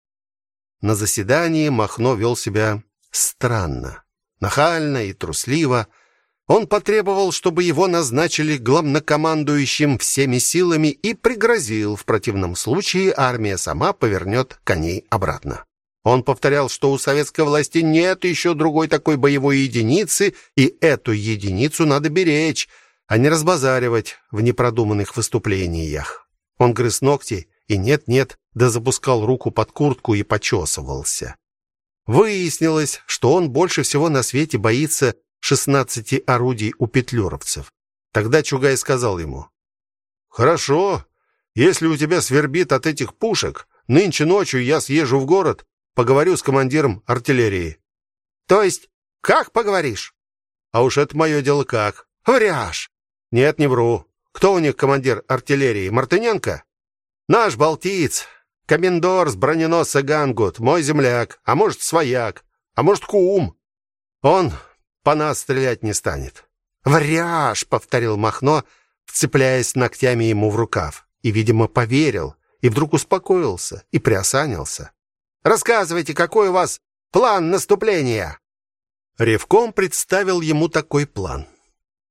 На заседании Махно вел себя странно, нахально и трусливо. Он потребовал, чтобы его назначили главнокомандующим всеми силами и пригрозил, в противном случае армия сама повернет коней обратно. Он повторял, что у советской власти нет еще другой такой боевой единицы, и эту единицу надо беречь, а не разбазаривать в непродуманных выступлениях. Он грыз ногти и нет-нет, да запускал руку под куртку и почесывался. Выяснилось, что он больше всего на свете боится 16 орудий у петлюровцев. Тогда Чугай сказал ему: "Хорошо, если у тебя свербит от этих пушек, нынче ночью я съезжу в город, поговорю с командиром артиллерии". То есть, как поговоришь? А уж это мое дело как. Вряж. Нет, не вру. Кто у них командир артиллерии? Мартыненко? Наш балтиец, комендор с броненосца Гангут, мой земляк, а может, свояк, а может, кум. Он по нас стрелять не станет. Вряж, повторил Махно, вцепляясь ногтями ему в рукав, и, видимо, поверил, и вдруг успокоился и приосанился. Рассказывайте, какой у вас план наступления? Ревком представил ему такой план.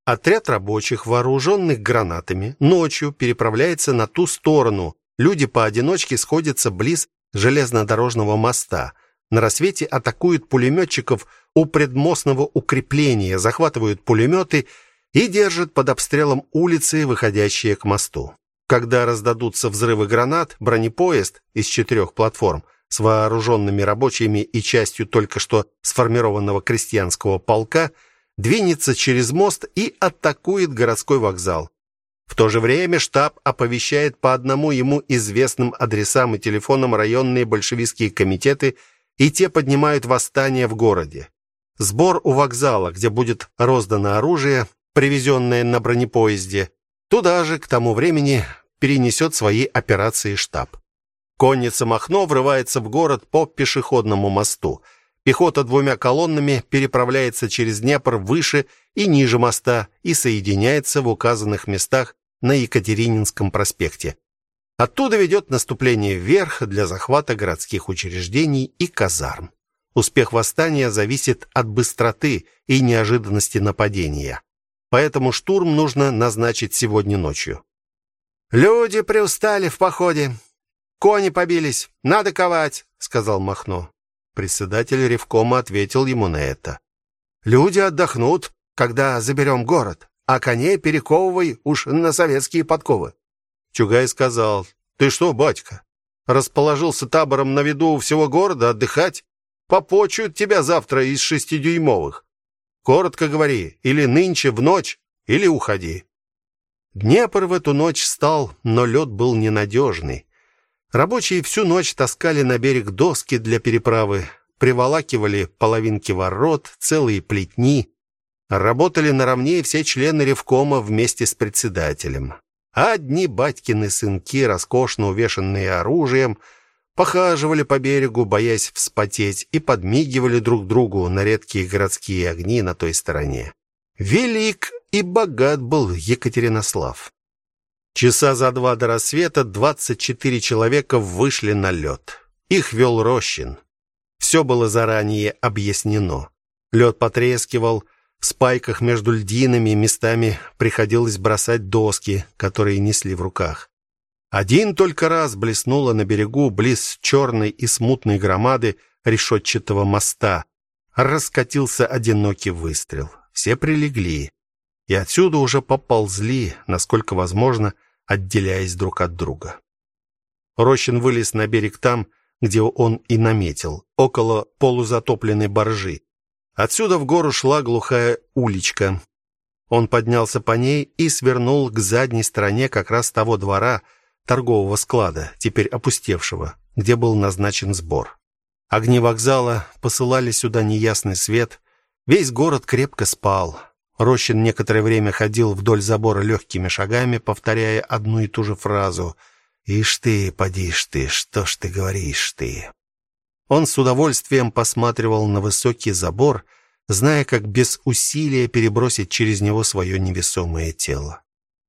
Отряд рабочих, вооруженных гранатами, ночью переправляется на ту сторону. Люди поодиночке сходятся близ железнодорожного моста. На рассвете атакуют пулеметчиков у предмостного укрепления, захватывают пулеметы и держат под обстрелом улицы, выходящие к мосту. Когда раздадутся взрывы гранат, бронепоезд из четырех платформ с вооруженными рабочими и частью только что сформированного крестьянского полка – двинется через мост и атакует городской вокзал. В то же время штаб оповещает по одному ему известным адресам и телефонам районные большевистские комитеты, и те поднимают восстание в городе. Сбор у вокзала, где будет роздано оружие, привезенное на бронепоезде. Туда же к тому времени перенесет свои операции штаб. Конница Махно врывается в город по пешеходному мосту. Пехота двумя колоннами переправляется через Днепр выше и ниже моста и соединяется в указанных местах на Екатерининском проспекте. Оттуда ведет наступление вверх для захвата городских учреждений и казарм. Успех восстания зависит от быстроты и неожиданности нападения. Поэтому штурм нужно назначить сегодня ночью. Люди приустали в походе. Кони побились, надо ковать, сказал Махно. Председатель ревкома ответил ему на это. Люди отдохнут, когда заберем город, а коней перековывай уж на советские подковы. Чугай сказал: "Ты что, батька, расположился табором на виду у всего города отдыхать? Попочуют тебя завтра из шестидюймовых. Коротко говори, или нынче в ночь, или уходи". Днепр в эту ночь стал, но лед был ненадежный. Рабочие всю ночь таскали на берег доски для переправы, приволакивали половинки ворот, целые плетни. Работали наравне все члены ревкома вместе с председателем. Одни батькины сынки, роскошно увешанные оружием, похаживали по берегу, боясь вспотеть, и подмигивали друг другу на редкие городские огни на той стороне. Велик и богат был Екатеринослав. Часа за два до рассвета 24 человека вышли на лед. Их вел Рощин. Все было заранее объяснено. Лед потрескивал, в спайках между льдинами местами приходилось бросать доски, которые несли в руках. Один только раз блеснуло на берегу близ черной и смутной громады решетчатого моста. Раскатился одинокий выстрел. Все прилегли и отсюда уже поползли, насколько возможно, отделяясь друг от друга. Рощин вылез на берег там, где он и наметил, около полузатопленной баржи. Отсюда в гору шла глухая уличка. Он поднялся по ней и свернул к задней стороне как раз того двора торгового склада, теперь опустевшего, где был назначен сбор. Огни вокзала посылали сюда неясный свет. Весь город крепко спал. Рощин некоторое время ходил вдоль забора легкими шагами, повторяя одну и ту же фразу: "Ишь ты, подишь ты, что ж ты говоришь ты?" Он с удовольствием посматривал на высокий забор, зная, как без усилия перебросить через него свое невесомое тело.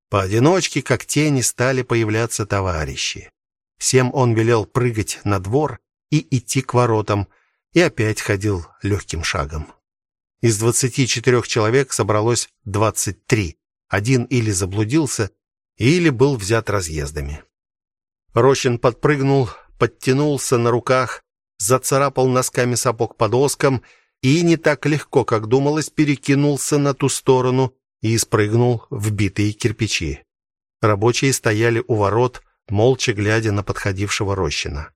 Поодиночке, как тени, стали появляться товарищи. Всем он велел прыгать на двор и идти к воротам, и опять ходил легким шагом. Из двадцати четырех человек собралось двадцать три. Один или заблудился, или был взят разъездами. Рощин подпрыгнул, подтянулся на руках, зацарапал носками сапог по доскам и не так легко, как думалось, перекинулся на ту сторону и спрыгнул в битые кирпичи. Рабочие стояли у ворот, молча глядя на подходившего Рощина.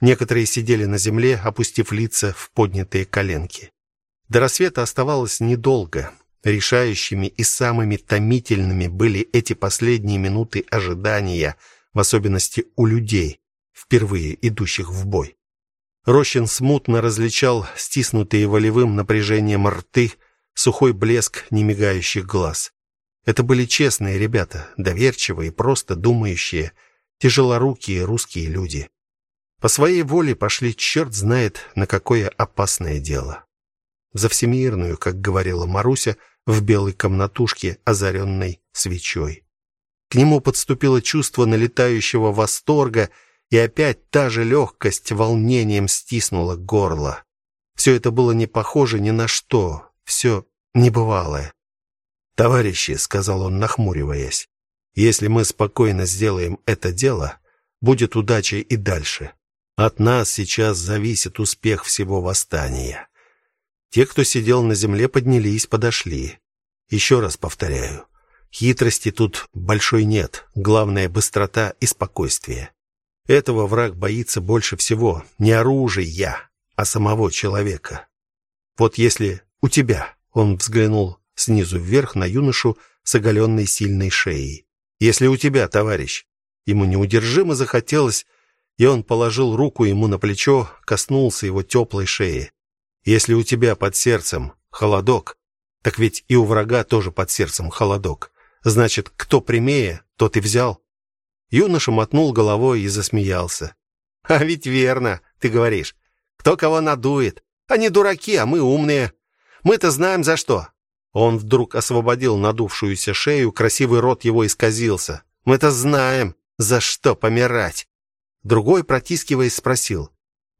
Некоторые сидели на земле, опустив лица в поднятые коленки. До рассвета оставалось недолго. Решающими и самыми томительными были эти последние минуты ожидания, в особенности у людей, впервые идущих в бой. Рощин смутно различал стиснутые волевым напряжением рты, сухой блеск немигающих глаз. Это были честные ребята, доверчивые, просто думающие, тяжелорукие русские люди. По своей воле пошли черт знает на какое опасное дело. За всемирную, как говорила Маруся, в белой комнатушке, озаренной свечой. К нему подступило чувство налетающего восторга, и опять та же легкость волнением стиснула горло. Все это было не похоже ни на что, все небывалое. "Товарищи", сказал он, нахмуриваясь. "Если мы спокойно сделаем это дело, будет удача и дальше. От нас сейчас зависит успех всего восстания. Те, кто сидел на земле, поднялись, подошли. Еще раз повторяю, хитрости тут большой нет. Главное быстрота и спокойствие. Этого враг боится больше всего не оружия, а самого человека. Вот если у тебя, он взглянул снизу вверх на юношу с оголенной сильной шеей. Если у тебя, товарищ, ему неудержимо захотелось и он положил руку ему на плечо, коснулся его теплой шеи. Если у тебя под сердцем холодок, так ведь и у врага тоже под сердцем холодок. Значит, кто прямее, тот и взял. Юноша мотнул головой и засмеялся. А ведь верно, ты говоришь. Кто кого надует? Они дураки, а мы умные. Мы-то знаем за что. Он вдруг освободил надувшуюся шею, красивый рот его исказился. Мы-то знаем, за что помирать. Другой, протискиваясь, спросил: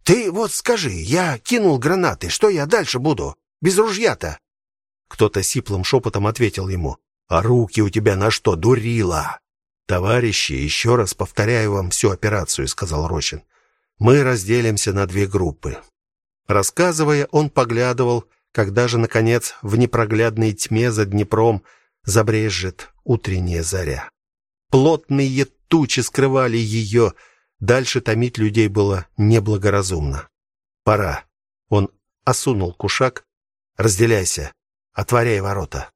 "Ты вот скажи, я кинул гранаты, что я дальше буду? Без ружья-то?" Кто-то сиплым шепотом ответил ему: "А руки у тебя на что, дурила?" "Товарищи, еще раз повторяю вам всю операцию", сказал Рощин. "Мы разделимся на две группы". Рассказывая, он поглядывал, когда же наконец в непроглядной тьме за Днепром забрежет утренняя заря. Плотные тучи скрывали ее, Дальше томить людей было неблагоразумно. Пора. Он осунул кушак. Разделяйся. Отворяй ворота.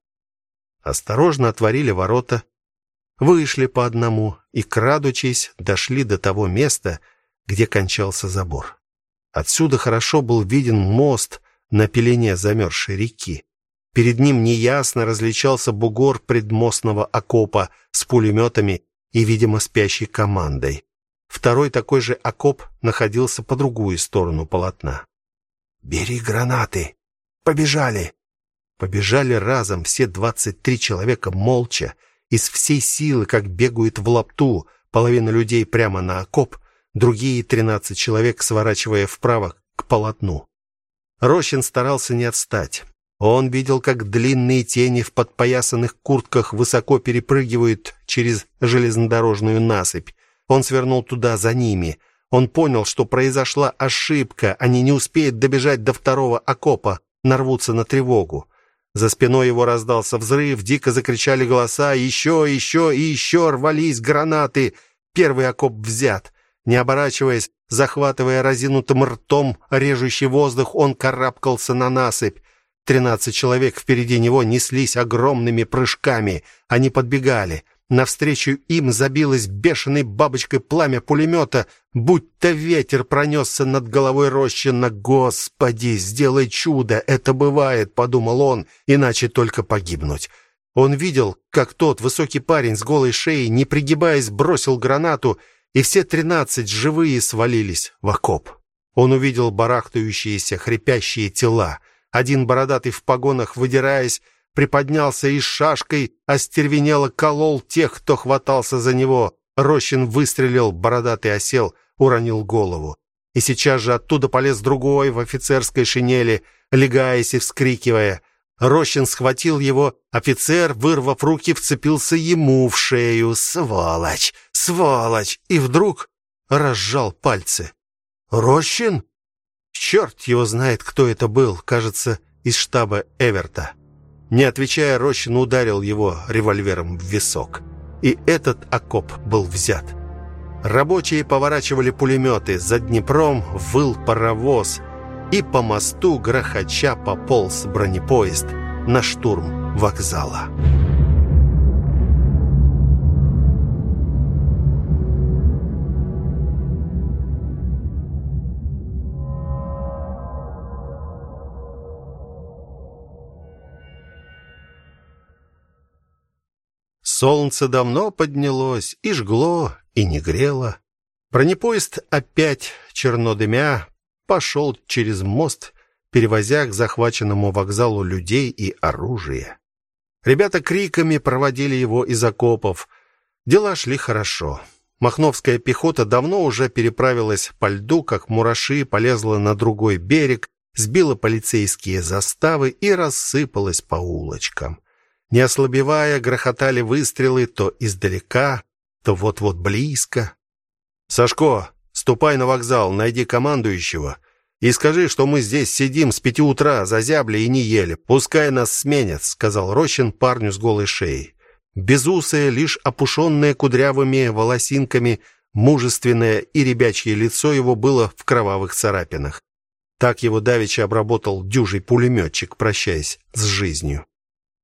Осторожно отворили ворота, вышли по одному и крадучись дошли до того места, где кончался забор. Отсюда хорошо был виден мост на пелене замерзшей реки. Перед ним неясно различался бугор предмостного окопа с пулеметами и, видимо, спящей командой. Второй такой же окоп находился по другую сторону полотна. "Бери гранаты. Побежали!" Побежали разом все двадцать три человека молча, из всей силы, как бегают в лапту, половина людей прямо на окоп, другие тринадцать человек сворачивая вправо к полотну. Рощин старался не отстать. Он видел, как длинные тени в подпоясанных куртках высоко перепрыгивают через железнодорожную насыпь, он свернул туда за ними. Он понял, что произошла ошибка, они не успеют добежать до второго окопа, нарвутся на тревогу. За спиной его раздался взрыв, дико закричали голоса, еще, еще и еще рвались гранаты. Первый окоп взят. Не оборачиваясь, захватывая разинутым ртом режущий воздух, он карабкался на насыпь. Тринадцать человек впереди него неслись огромными прыжками. Они подбегали. Навстречу им забилось бешеной бабочкой пламя пулемета, будто ветер пронесся над головой Рощина. Господи, сделай чудо, это бывает, подумал он, иначе только погибнуть. Он видел, как тот высокий парень с голой шеей, не пригибаясь, бросил гранату, и все тринадцать живые свалились в окоп. Он увидел барахтающиеся, хрипящие тела. Один бородатый в погонах, выдираясь, приподнялся и шашкой остервенело колол тех, кто хватался за него. Рощин выстрелил, бородатый осел, уронил голову. И сейчас же оттуда полез другой в офицерской шинели, легаясь и вскрикивая. Рощин схватил его, офицер, вырвав руки, вцепился ему в шею. Сволочь, сволочь! И вдруг разжал пальцы. Рощин? Черт его знает, кто это был, кажется, из штаба Эверта. Не отвечая, Рощин ударил его револьвером в висок. И этот окоп был взят. Рабочие поворачивали пулеметы, за Днепром выл паровоз, и по мосту грохоча пополз бронепоезд на штурм вокзала. Солнце давно поднялось и жгло, и не грело. Бронепоезд опять черно дымя пошел через мост, перевозя к захваченному вокзалу людей и оружие. Ребята криками проводили его из окопов. Дела шли хорошо. Махновская пехота давно уже переправилась по льду, как мураши, полезла на другой берег, сбила полицейские заставы и рассыпалась по улочкам. Не ослабевая, грохотали выстрелы то издалека, то вот-вот близко. Сашко, ступай на вокзал, найди командующего и скажи, что мы здесь сидим с пяти утра, зазябли и не ели. Пускай нас сменят, сказал Рощин парню с голой шеей. Безусое, лишь опушенное кудрявыми волосинками, мужественное и ребячье лицо его было в кровавых царапинах. Так его давеча обработал дюжий пулеметчик, прощаясь с жизнью.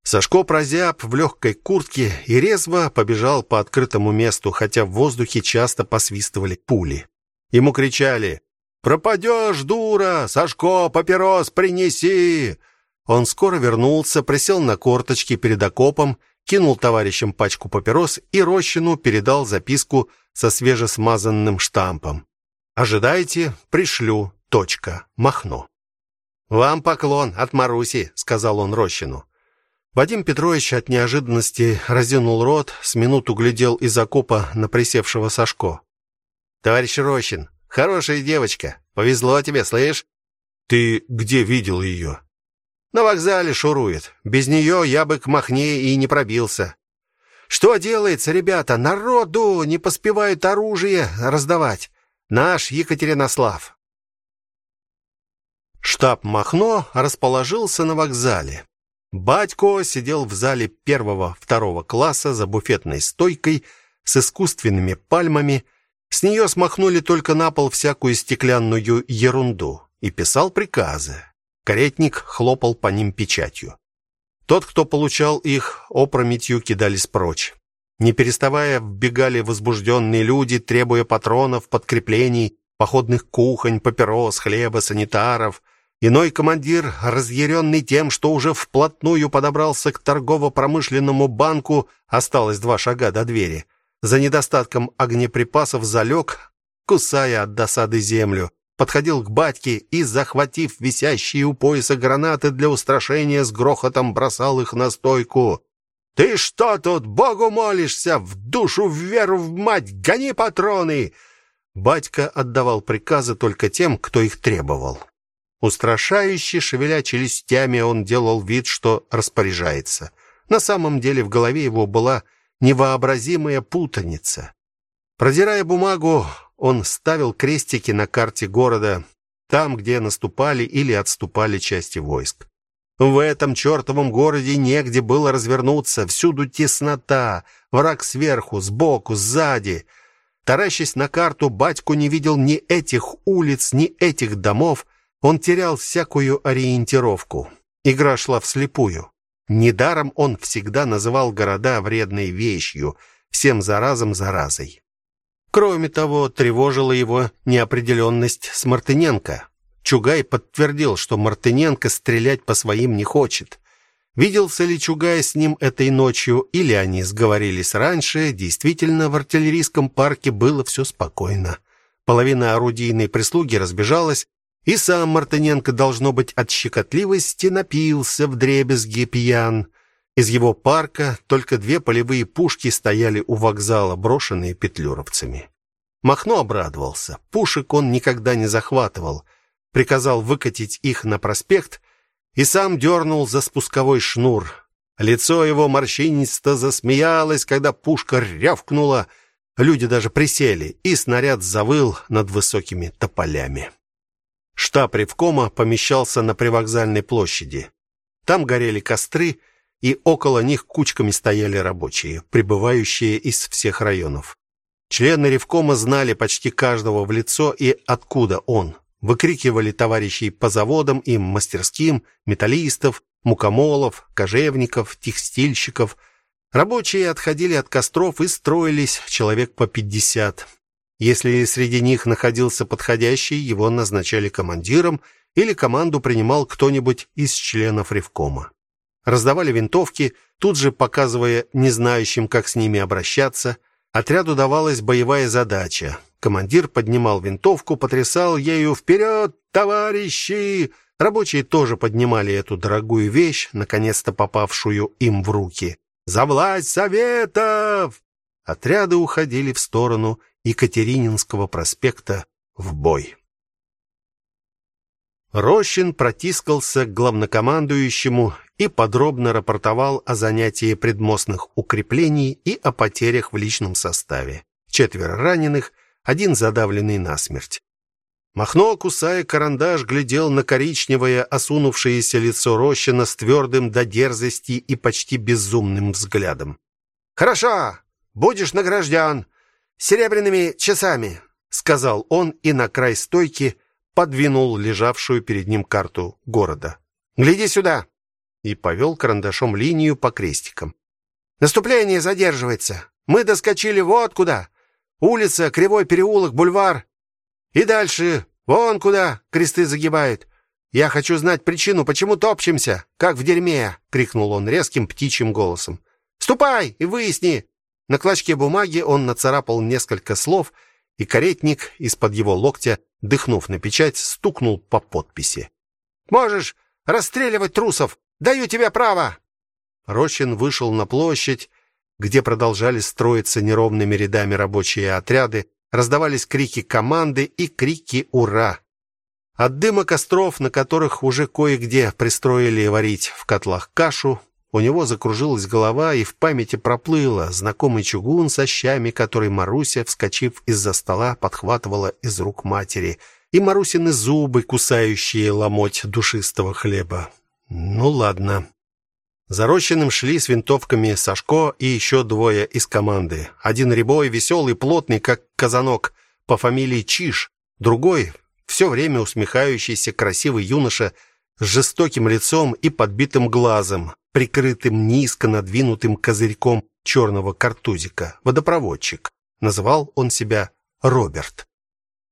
Сашко прозяб в легкой куртке и резво побежал по открытому месту, хотя в воздухе часто посвистывали пули. Ему кричали: "Пропадешь, дура! Сашко, папирос принеси!" Он скоро вернулся, присел на корточки перед окопом, кинул товарищам пачку папирос и Рощину передал записку со свежесмазанным штампом. Ожидайте, пришлю. Точка. Махно. Вам поклон от Маруси, сказал он Рощину. Вадим Петрович от неожиданности разинул рот, с минуту глядел из окопа на присевшего Сашко. Товарищ Рощин, хорошая девочка. Повезло тебе, слышь? Ты где видел ее?» На вокзале шурует. Без нее я бы к Махне и не пробился. Что делается, ребята? Народу не поспевают оружие раздавать. Наш Екатеринослав. Штаб Махно расположился на вокзале. Батько сидел в зале первого-второго класса за буфетной стойкой с искусственными пальмами. С нее смахнули только на пол всякую стеклянную ерунду и писал приказы. Каретник хлопал по ним печатью. Тот, кто получал их, опрометью кидались прочь. Не переставая вбегали возбужденные люди, требуя патронов, подкреплений, походных кухонь, папирос, хлеба, санитаров — Иной командир, разъяренный тем, что уже вплотную подобрался к торгово-промышленному банку, осталось два шага до двери. За недостатком огнеприпасов залег, кусая от досады землю, подходил к батьке и, захватив висящие у пояса гранаты для устрашения, с грохотом бросал их на стойку. Ты что тут Богу молишься? В душу, в веру, в мать, гони патроны. Батька отдавал приказы только тем, кто их требовал. Устрашающе шевеля челюстями, он делал вид, что распоряжается. На самом деле в голове его была невообразимая путаница. Продирая бумагу, он ставил крестики на карте города, там, где наступали или отступали части войск. В этом чертовом городе негде было развернуться, всюду теснота, враг сверху, сбоку, сзади. Таращась на карту, батьку не видел ни этих улиц, ни этих домов, он терял всякую ориентировку. Игра шла вслепую. Недаром он всегда называл города вредной вещью, всем заразом заразой. Кроме того, тревожила его неопределенность с Мартыненко. Чугай подтвердил, что Мартыненко стрелять по своим не хочет. Виделся ли Чугай с ним этой ночью или они сговорились раньше, действительно в артиллерийском парке было все спокойно. Половина орудийной прислуги разбежалась, и сам Мартыненко должно быть от щекотливости напился вдребезги пьян. Из его парка только две полевые пушки стояли у вокзала, брошенные петлюровцами. Махно обрадовался. Пушек он никогда не захватывал. Приказал выкатить их на проспект и сам дернул за спусковой шнур. Лицо его морщинисто засмеялось, когда пушка рявкнула. Люди даже присели, и снаряд завыл над высокими тополями. Штаб Ревкома помещался на привокзальной площади. Там горели костры, и около них кучками стояли рабочие, прибывающие из всех районов. Члены Ревкома знали почти каждого в лицо и откуда он. Выкрикивали товарищей по заводам и мастерским, металлистов, мукомолов, кожевников, текстильщиков. Рабочие отходили от костров и строились человек по пятьдесят. Если среди них находился подходящий, его назначали командиром или команду принимал кто-нибудь из членов ревкома. Раздавали винтовки, тут же показывая незнающим, как с ними обращаться. Отряду давалась боевая задача. Командир поднимал винтовку, потрясал ею вперед, товарищи! Рабочие тоже поднимали эту дорогую вещь, наконец-то попавшую им в руки. За власть советов! Отряды уходили в сторону Екатерининского проспекта в бой. Рощин протискался к главнокомандующему и подробно рапортовал о занятии предмостных укреплений и о потерях в личном составе. Четверо раненых, один задавленный насмерть. Махно, кусая карандаш, глядел на коричневое осунувшееся лицо Рощина с твердым до дерзости и почти безумным взглядом. «Хорошо, будешь награжден серебряными часами», — сказал он и на край стойки подвинул лежавшую перед ним карту города. «Гляди сюда!» и повел карандашом линию по крестикам. «Наступление задерживается. Мы доскочили вот куда. Улица, Кривой переулок, бульвар. И дальше вон куда кресты загибают. Я хочу знать причину, почему топчемся, как в дерьме, крикнул он резким птичьим голосом. Ступай и выясни. На клочке бумаги он нацарапал несколько слов, и каретник из-под его локтя, дыхнув на печать, стукнул по подписи. Можешь расстреливать трусов. Даю тебе право. Рощин вышел на площадь, где продолжали строиться неровными рядами рабочие отряды, раздавались крики команды и крики ура. От дыма костров, на которых уже кое-где пристроили варить в котлах кашу, у него закружилась голова и в памяти проплыло знакомый чугун со щами, который Маруся, вскочив из-за стола, подхватывала из рук матери, и Марусины зубы, кусающие ломоть душистого хлеба. Ну ладно. За Рощиным шли с винтовками Сашко и еще двое из команды. Один рябой, веселый, плотный, как казанок, по фамилии Чиш, другой все время усмехающийся красивый юноша с жестоким лицом и подбитым глазом, прикрытым низко надвинутым козырьком черного картузика. Водопроводчик. Называл он себя Роберт.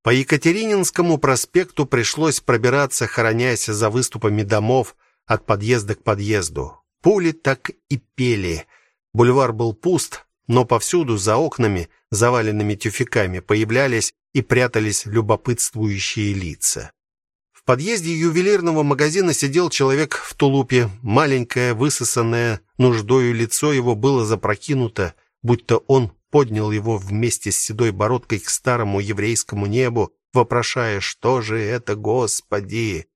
По Екатерининскому проспекту пришлось пробираться, хоронясь за выступами домов от подъезда к подъезду. Пули так и пели. Бульвар был пуст, но повсюду за окнами, заваленными тюфяками, появлялись и прятались любопытствующие лица. В подъезде ювелирного магазина сидел человек в тулупе. Маленькое, высосанное нуждою лицо его было запрокинуто, будто он поднял его вместе с седой бородкой к старому еврейскому небу, вопрошая: "Что же это, Господи?"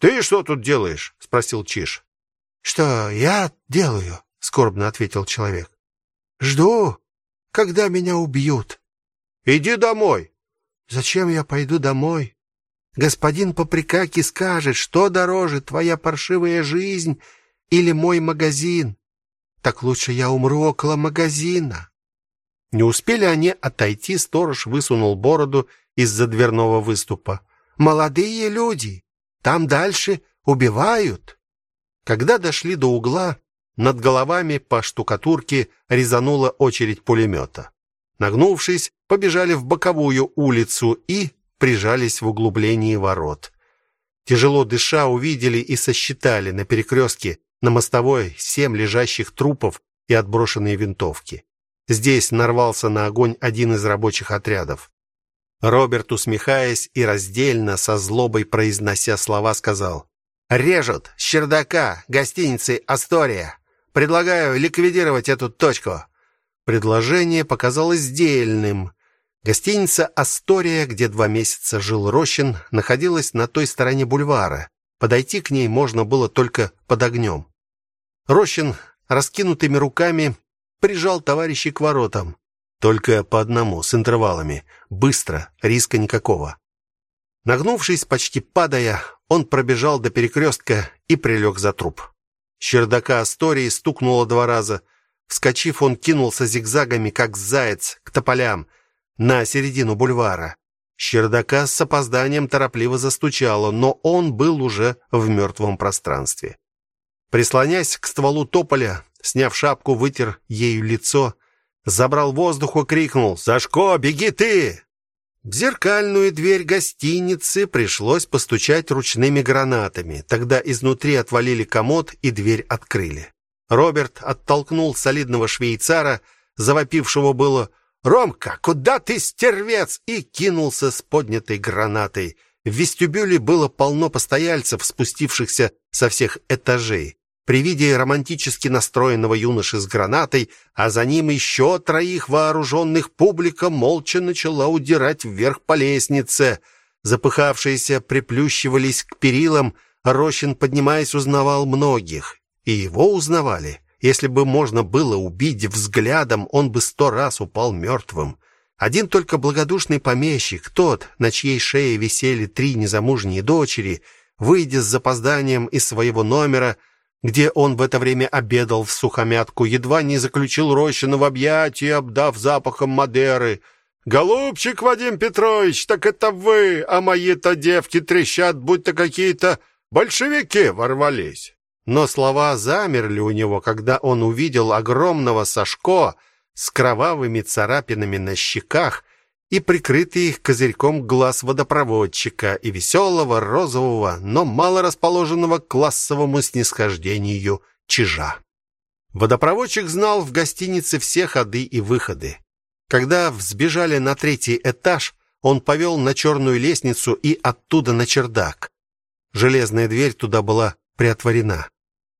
"Ты что тут делаешь?" спросил Чиш. Что я делаю? скорбно ответил человек. Жду, когда меня убьют. Иди домой. Зачем я пойду домой? Господин Поприкаки скажет, что дороже твоя паршивая жизнь или мой магазин. Так лучше я умру около магазина. Не успели они отойти, сторож высунул бороду из-за дверного выступа. Молодые люди, там дальше убивают. Когда дошли до угла, над головами по штукатурке резанула очередь пулемета. Нагнувшись, побежали в боковую улицу и прижались в углублении ворот. Тяжело дыша, увидели и сосчитали на перекрестке на мостовой семь лежащих трупов и отброшенные винтовки. Здесь нарвался на огонь один из рабочих отрядов. Роберт, усмехаясь и раздельно со злобой произнося слова, сказал: Режут с чердака гостиницы Астория. Предлагаю ликвидировать эту точку. Предложение показалось дельным. Гостиница Астория, где два месяца жил Рощин, находилась на той стороне бульвара. Подойти к ней можно было только под огнем. Рощин раскинутыми руками прижал товарищей к воротам, только по одному с интервалами, быстро, риска никакого. Нагнувшись, почти падая, он пробежал до перекрестка и прилег за труп. Чердака Астории стукнуло два раза. Вскочив, он кинулся зигзагами, как заяц, к тополям, на середину бульвара. Чердака с опозданием торопливо застучало, но он был уже в мертвом пространстве. Прислонясь к стволу тополя, сняв шапку, вытер ею лицо, забрал воздух и крикнул «Сашко, беги ты!» В зеркальную дверь гостиницы пришлось постучать ручными гранатами. Тогда изнутри отвалили комод и дверь открыли. Роберт оттолкнул солидного швейцара, завопившего было «Ромка, куда ты, стервец?» и кинулся с поднятой гранатой. В вестибюле было полно постояльцев, спустившихся со всех этажей. При виде романтически настроенного юноши с гранатой, а за ним еще троих вооруженных, публика молча начала удирать вверх по лестнице. Запыхавшиеся приплющивались к перилам, Рощин, поднимаясь, узнавал многих. И его узнавали. Если бы можно было убить взглядом, он бы сто раз упал мертвым. Один только благодушный помещик, тот, на чьей шее висели три незамужние дочери, выйдя с запозданием из своего номера, где он в это время обедал в сухомятку, едва не заключил Рощина в объятия, обдав запахом Мадеры. «Голубчик Вадим Петрович, так это вы, а мои-то девки трещат, будто какие-то большевики ворвались». Но слова замерли у него, когда он увидел огромного Сашко с кровавыми царапинами на щеках и прикрытый их козырьком глаз водопроводчика и веселого, розового, но мало расположенного к классовому снисхождению чижа. Водопроводчик знал в гостинице все ходы и выходы. Когда взбежали на третий этаж, он повел на черную лестницу и оттуда на чердак. Железная дверь туда была приотворена.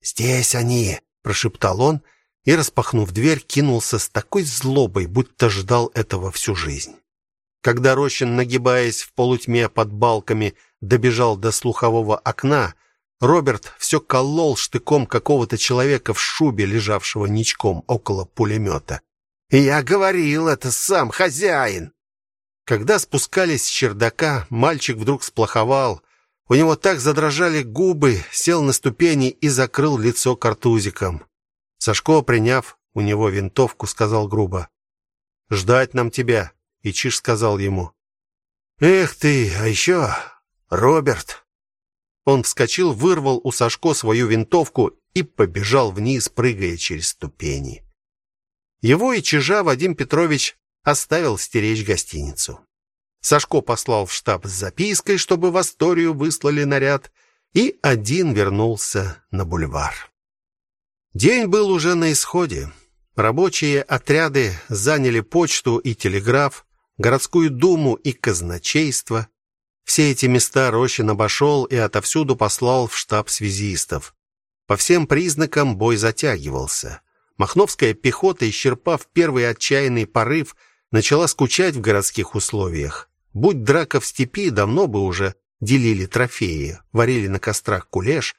"Здесь они", прошептал он и распахнув дверь, кинулся с такой злобой, будто ждал этого всю жизнь. Когда Рощин, нагибаясь в полутьме под балками, добежал до слухового окна, Роберт все колол штыком какого-то человека в шубе, лежавшего ничком около пулемета. «Я говорил, это сам хозяин!» Когда спускались с чердака, мальчик вдруг сплоховал. У него так задрожали губы, сел на ступени и закрыл лицо картузиком. Сашко, приняв у него винтовку, сказал грубо: "Ждать нам тебя". И Чиж сказал ему: "Эх ты, а еще Роберт". Он вскочил, вырвал у Сашко свою винтовку и побежал вниз, прыгая через ступени. Его и Чижа Вадим Петрович оставил стеречь гостиницу. Сашко послал в штаб с запиской, чтобы в Асторию выслали наряд, и один вернулся на бульвар. День был уже на исходе. Рабочие отряды заняли почту и телеграф, городскую думу и казначейство. Все эти места Рощин обошел и отовсюду послал в штаб связистов. По всем признакам бой затягивался. Махновская пехота, исчерпав первый отчаянный порыв, начала скучать в городских условиях. Будь драка в степи, давно бы уже делили трофеи, варили на кострах кулеш,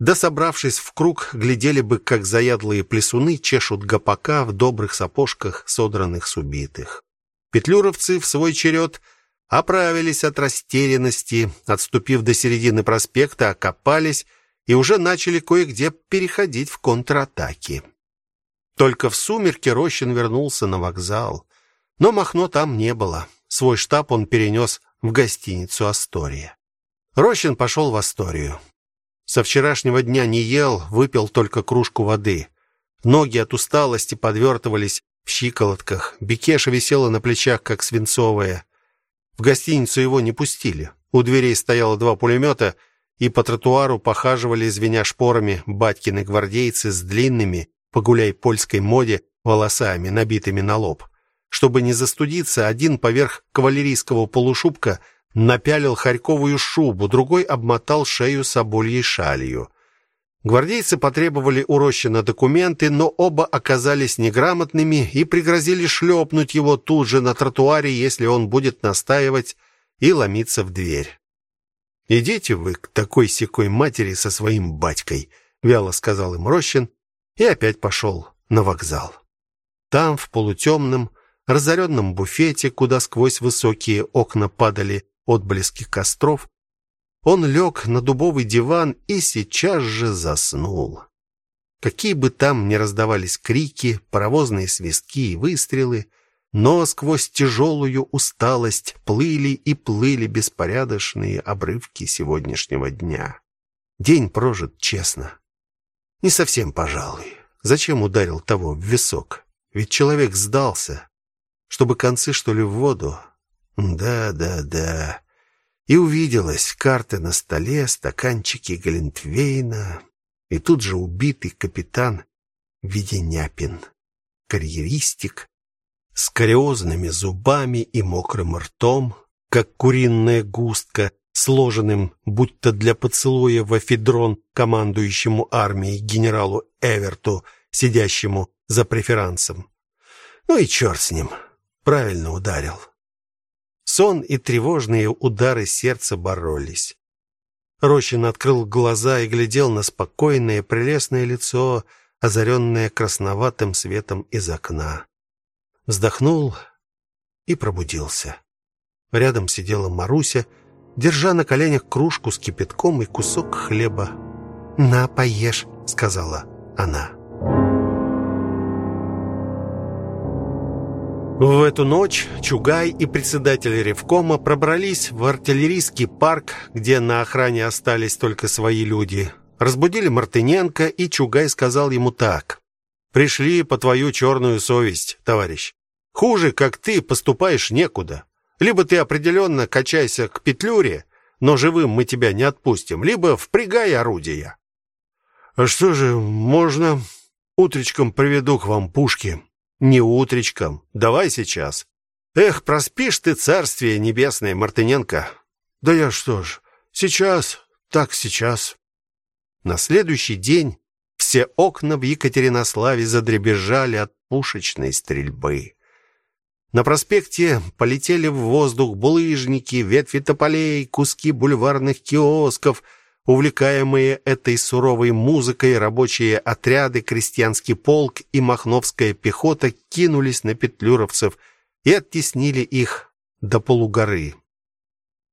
да собравшись в круг, глядели бы, как заядлые плесуны чешут гопака в добрых сапожках, содранных с убитых. Петлюровцы в свой черед оправились от растерянности, отступив до середины проспекта, окопались и уже начали кое-где переходить в контратаки. Только в сумерки Рощин вернулся на вокзал, но Махно там не было. Свой штаб он перенес в гостиницу Астория. Рощин пошел в Асторию. Со вчерашнего дня не ел, выпил только кружку воды. Ноги от усталости подвертывались в щиколотках. Бекеша висела на плечах, как свинцовая. В гостиницу его не пустили. У дверей стояло два пулемета, и по тротуару похаживали, звеня шпорами, батькины гвардейцы с длинными, погуляй польской моде, волосами, набитыми на лоб. Чтобы не застудиться, один поверх кавалерийского полушубка напялил харьковую шубу, другой обмотал шею собольей шалью. Гвардейцы потребовали у Рощина документы, но оба оказались неграмотными и пригрозили шлепнуть его тут же на тротуаре, если он будет настаивать и ломиться в дверь. Идите вы к такой секой матери со своим батькой, вяло сказал им Рощин и опять пошел на вокзал. Там в полутемном, разоренном буфете, куда сквозь высокие окна падали отблески костров, он лег на дубовый диван и сейчас же заснул. Какие бы там ни раздавались крики, паровозные свистки и выстрелы, но сквозь тяжелую усталость плыли и плыли беспорядочные обрывки сегодняшнего дня. День прожит честно. Не совсем, пожалуй. Зачем ударил того в висок? Ведь человек сдался, чтобы концы что ли в воду. Да, да, да. И увиделась карты на столе, стаканчики Глинтвейна, и тут же убитый капитан Веденяпин, карьеристик с кариозными зубами и мокрым ртом, как куриная густка, сложенным будто для поцелуя в эфедрон командующему армией генералу Эверту, сидящему за преферансом. Ну и черт с ним. Правильно ударил. Сон и тревожные удары сердца боролись. Рощин открыл глаза и глядел на спокойное, прелестное лицо, озаренное красноватым светом из окна. Вздохнул и пробудился. Рядом сидела Маруся, держа на коленях кружку с кипятком и кусок хлеба. "На, поешь", сказала она. В эту ночь Чугай и председатель Ревкома пробрались в артиллерийский парк, где на охране остались только свои люди. Разбудили Мартыненко, и Чугай сказал ему так: "Пришли по твою черную совесть, товарищ. Хуже, как ты, поступаешь некуда. Либо ты определенно качайся к Петлюре, но живым мы тебя не отпустим, либо впрягай орудия". "А что же, можно утречком приведу к вам пушки?" Не утречком. Давай сейчас. Эх, проспишь ты царствие небесное, Мартыненко. Да я что ж, сейчас, так сейчас. На следующий день все окна в Екатеринославе задребезжали от пушечной стрельбы. На проспекте полетели в воздух булыжники, ветви тополей, куски бульварных киосков — Увлекаемые этой суровой музыкой, рабочие отряды, крестьянский полк и махновская пехота кинулись на петлюровцев и оттеснили их до полугоры.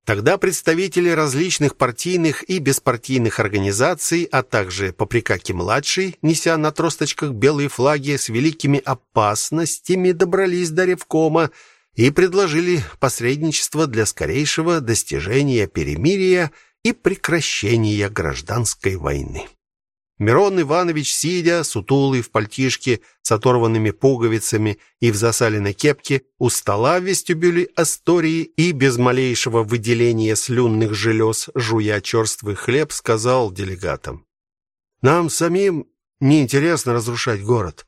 Тогда представители различных партийных и беспартийных организаций, а также Поприкаки-младший, неся на тросточках белые флаги с великими опасностями, добрались до Ревкома и предложили посредничество для скорейшего достижения перемирия и прекращения гражданской войны. Мирон Иванович, сидя, сутулый в пальтишке с оторванными пуговицами и в засаленной кепке, у стола в вестибюле Астории и без малейшего выделения слюнных желез, жуя черствый хлеб, сказал делегатам: "Нам самим не интересно разрушать город.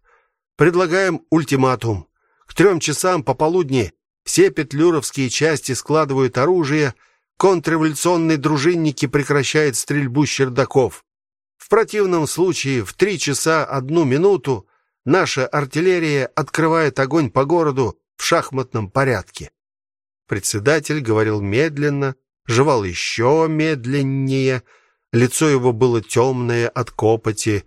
Предлагаем ультиматум. К трем часам пополудни все петлюровские части складывают оружие, контрреволюционные дружинники прекращают стрельбу с чердаков. В противном случае в три часа одну минуту наша артиллерия открывает огонь по городу в шахматном порядке. Председатель говорил медленно, жевал еще медленнее, лицо его было темное от копоти.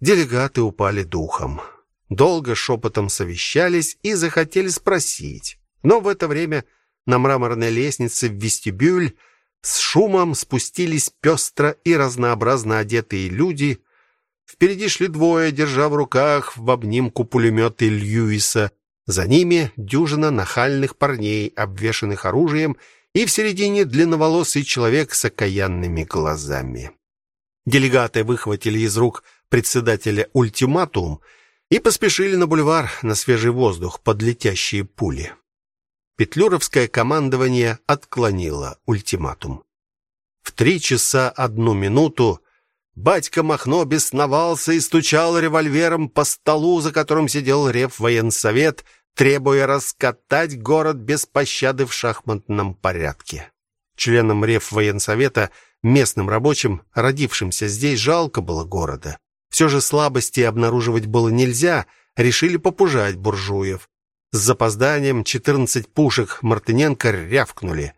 Делегаты упали духом. Долго шепотом совещались и захотели спросить. Но в это время на мраморной лестнице в вестибюль с шумом спустились пестро и разнообразно одетые люди. Впереди шли двое, держа в руках в обнимку пулеметы Льюиса. За ними дюжина нахальных парней, обвешанных оружием, и в середине длинноволосый человек с окаянными глазами. Делегаты выхватили из рук председателя ультиматум и поспешили на бульвар на свежий воздух под летящие пули. Петлюровское командование отклонило ультиматум. В три часа одну минуту батька Махно бесновался и стучал револьвером по столу, за которым сидел реввоенсовет, требуя раскатать город без пощады в шахматном порядке. Членам реввоенсовета Местным рабочим, родившимся здесь, жалко было города. Все же слабости обнаруживать было нельзя, решили попужать буржуев. С запозданием 14 пушек Мартыненко рявкнули.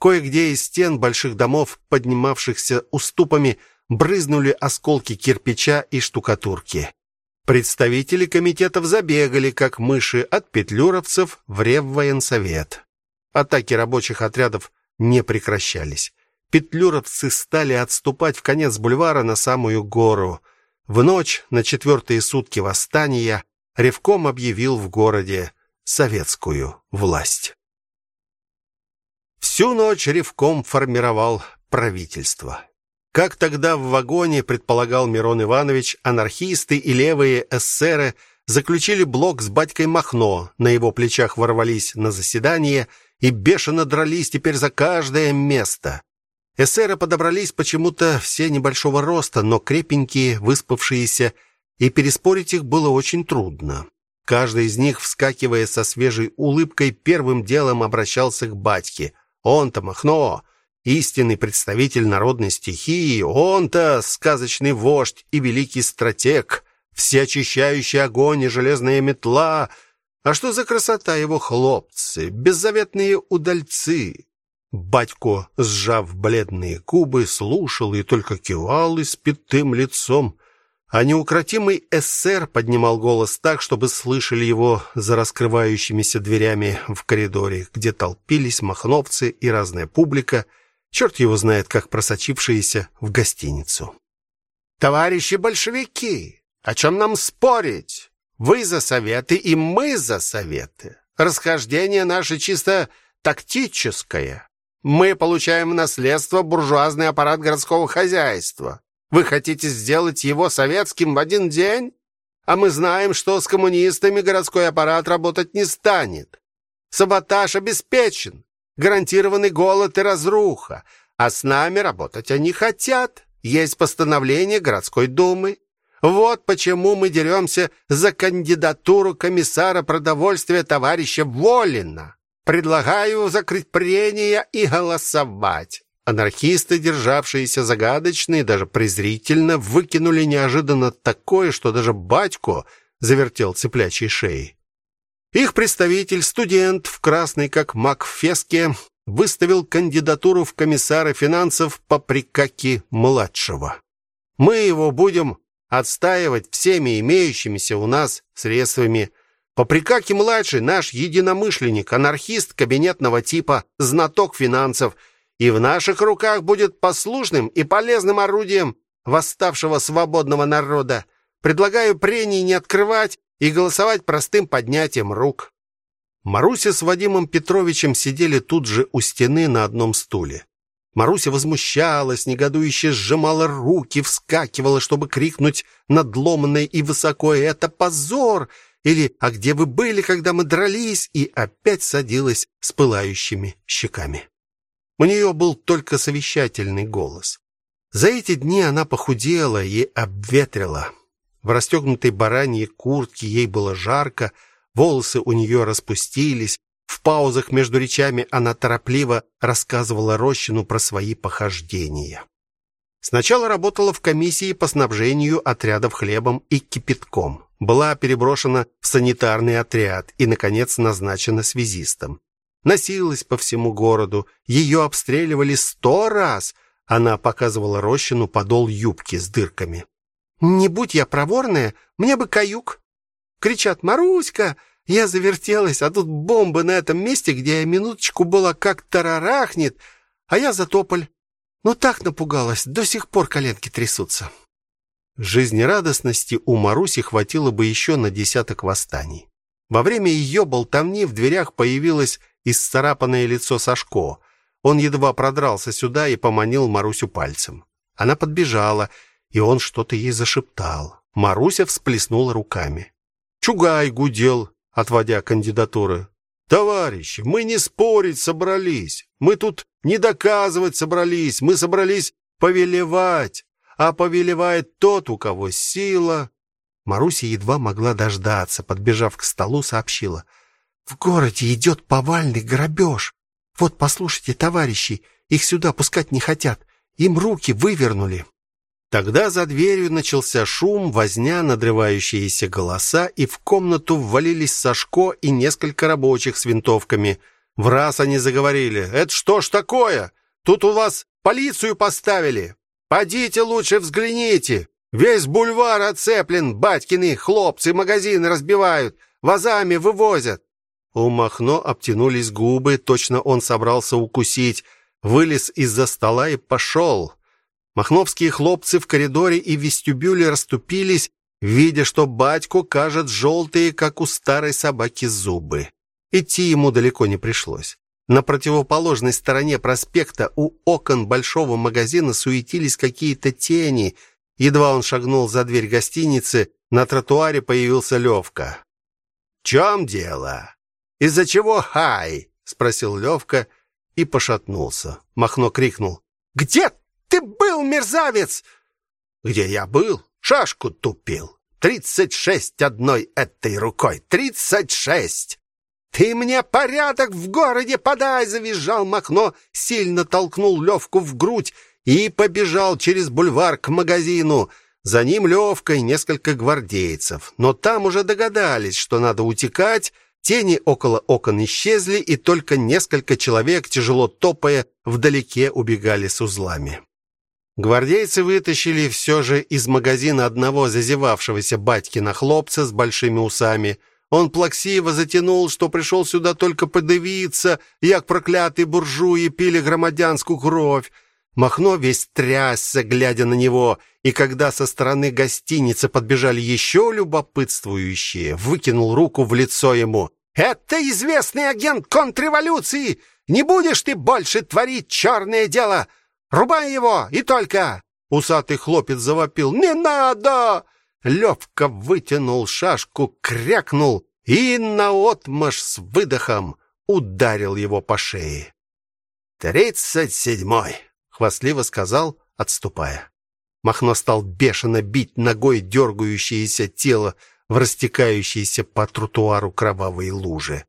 Кое-где из стен больших домов, поднимавшихся уступами, брызнули осколки кирпича и штукатурки. Представители комитетов забегали, как мыши, от петлюровцев в Реввоенсовет. Атаки рабочих отрядов не прекращались. Петлюровцы стали отступать в конец бульвара на самую гору. В ночь на четвертые сутки восстания Ревком объявил в городе советскую власть. Всю ночь Ревком формировал правительство. Как тогда в вагоне предполагал Мирон Иванович, анархисты и левые эсеры заключили блок с батькой Махно, на его плечах ворвались на заседание и бешено дрались теперь за каждое место. Эсеры подобрались почему-то все небольшого роста, но крепенькие, выспавшиеся, и переспорить их было очень трудно. Каждый из них, вскакивая со свежей улыбкой, первым делом обращался к батьке. Он-то Махно, истинный представитель народной стихии, он-то сказочный вождь и великий стратег, всеочищающий огонь и железная метла. А что за красота его хлопцы, беззаветные удальцы. Батько, сжав бледные губы, слушал и только кивал испитым лицом. А неукротимый эсер поднимал голос так, чтобы слышали его за раскрывающимися дверями в коридоре, где толпились махновцы и разная публика, Черт его знает, как просочившиеся в гостиницу. Товарищи большевики, о чем нам спорить? Вы за советы, и мы за советы. Расхождение наше чисто тактическое. Мы получаем в наследство буржуазный аппарат городского хозяйства. Вы хотите сделать его советским в один день? А мы знаем, что с коммунистами городской аппарат работать не станет. Саботаж обеспечен гарантированный голод и разруха, а с нами работать они хотят. Есть постановление городской думы. Вот почему мы деремся за кандидатуру комиссара продовольствия товарища Волина. Предлагаю закрыть прения и голосовать. Анархисты, державшиеся загадочно и даже презрительно, выкинули неожиданно такое, что даже батько завертел цыплячьей шеей. Их представитель, студент в красной как мак феске, выставил кандидатуру в комиссара финансов по прикаке младшего. Мы его будем отстаивать всеми имеющимися у нас средствами. Поприкаки младший наш единомышленник, анархист кабинетного типа, знаток финансов, и в наших руках будет послушным и полезным орудием восставшего свободного народа. Предлагаю прений не открывать и голосовать простым поднятием рук. Маруся с Вадимом Петровичем сидели тут же у стены на одном стуле. Маруся возмущалась, негодующе сжимала руки, вскакивала, чтобы крикнуть надломанно и высоко: "Это позор!" или "А где вы были, когда мы дрались?" и опять садилась с пылающими щеками. У нее был только совещательный голос. За эти дни она похудела и обветрила. В расстегнутой бараньей куртке ей было жарко, волосы у нее распустились. В паузах между речами она торопливо рассказывала Рощину про свои похождения. Сначала работала в комиссии по снабжению отрядов хлебом и кипятком. Была переброшена в санитарный отряд и наконец назначена связистом. Носилась по всему городу, ее обстреливали сто раз. Она показывала Рощину подол юбки с дырками. Не будь я проворная, мне бы каюк. Кричат: "Маруська!" Я завертелась, а тут бомба на этом месте, где я минуточку была как тарарахнет, а я за тополь. Ну так напугалась, до сих пор коленки трясутся. Жизнерадостности у Маруси хватило бы еще на десяток восстаний. Во время ее болтовни в дверях появилось исцарапанное лицо Сашко. Он едва продрался сюда и поманил Марусю пальцем. Она подбежала и он что-то ей зашептал. Маруся всплеснула руками. Чугай гудел, отводя кандидатуры. Товарищи, мы не спорить собрались. Мы тут не доказывать собрались, мы собрались повелевать. А повелевает тот, у кого сила. Маруся едва могла дождаться, подбежав к столу, сообщила: "В городе идет повальный грабеж. Вот послушайте, товарищи, их сюда пускать не хотят. Им руки вывернули. Тогда за дверью начался шум, возня, надрывающиеся голоса, и в комнату ввалились Сашко и несколько рабочих с винтовками. В раз они заговорили: "Это что ж такое? Тут у вас полицию поставили. Подите лучше взгляните. Весь бульвар оцеплен, батькины хлопцы магазины разбивают, вазами вывозят". У Махно обтянулись губы, точно он собрался укусить, вылез из-за стола и пошел. Махновские хлопцы в коридоре и вестибюле расступились, видя, что батьку кажет желтые, как у старой собаки, зубы. Идти ему далеко не пришлось. На противоположной стороне проспекта у окон большого магазина суетились какие-то тени. Едва он шагнул за дверь гостиницы, на тротуаре появился Левка. «В чем дело? Из-за чего хай?» — спросил Левка и пошатнулся. Махно крикнул. «Где ты был, мерзавец? Где я был? Шашку тупил. Тридцать шесть одной этой рукой. Тридцать шесть. Ты мне порядок в городе подай, завизжал Махно, сильно толкнул Левку в грудь и побежал через бульвар к магазину. За ним Левка и несколько гвардейцев, но там уже догадались, что надо утекать. Тени около окон исчезли, и только несколько человек, тяжело топая, вдалеке убегали с узлами. Гвардейцы вытащили все же из магазина одного зазевавшегося батькина хлопца с большими усами. Он плаксиво затянул, что пришел сюда только подавиться, як проклятые буржуи пили громадянскую кровь. Махно весь трясся, глядя на него, и когда со стороны гостиницы подбежали еще любопытствующие, выкинул руку в лицо ему. «Это известный агент контрреволюции! Не будешь ты больше творить черное дело! Рубай его, и только!» Усатый хлопец завопил. «Не надо!» Левка вытянул шашку, крякнул и наотмашь с выдохом ударил его по шее. «Тридцать седьмой!» — хвастливо сказал, отступая. Махно стал бешено бить ногой дергающееся тело в растекающейся по тротуару кровавые лужи.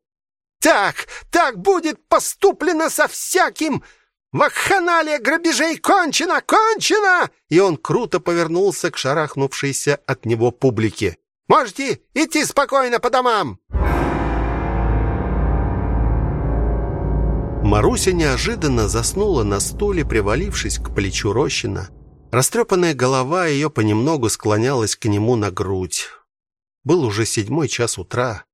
«Так, так будет поступлено со всяким!» Вакханалия грабежей кончена, кончена!» И он круто повернулся к шарахнувшейся от него публике. «Можете идти спокойно по домам!» Маруся неожиданно заснула на стуле, привалившись к плечу Рощина. Растрепанная голова ее понемногу склонялась к нему на грудь. Был уже седьмой час утра.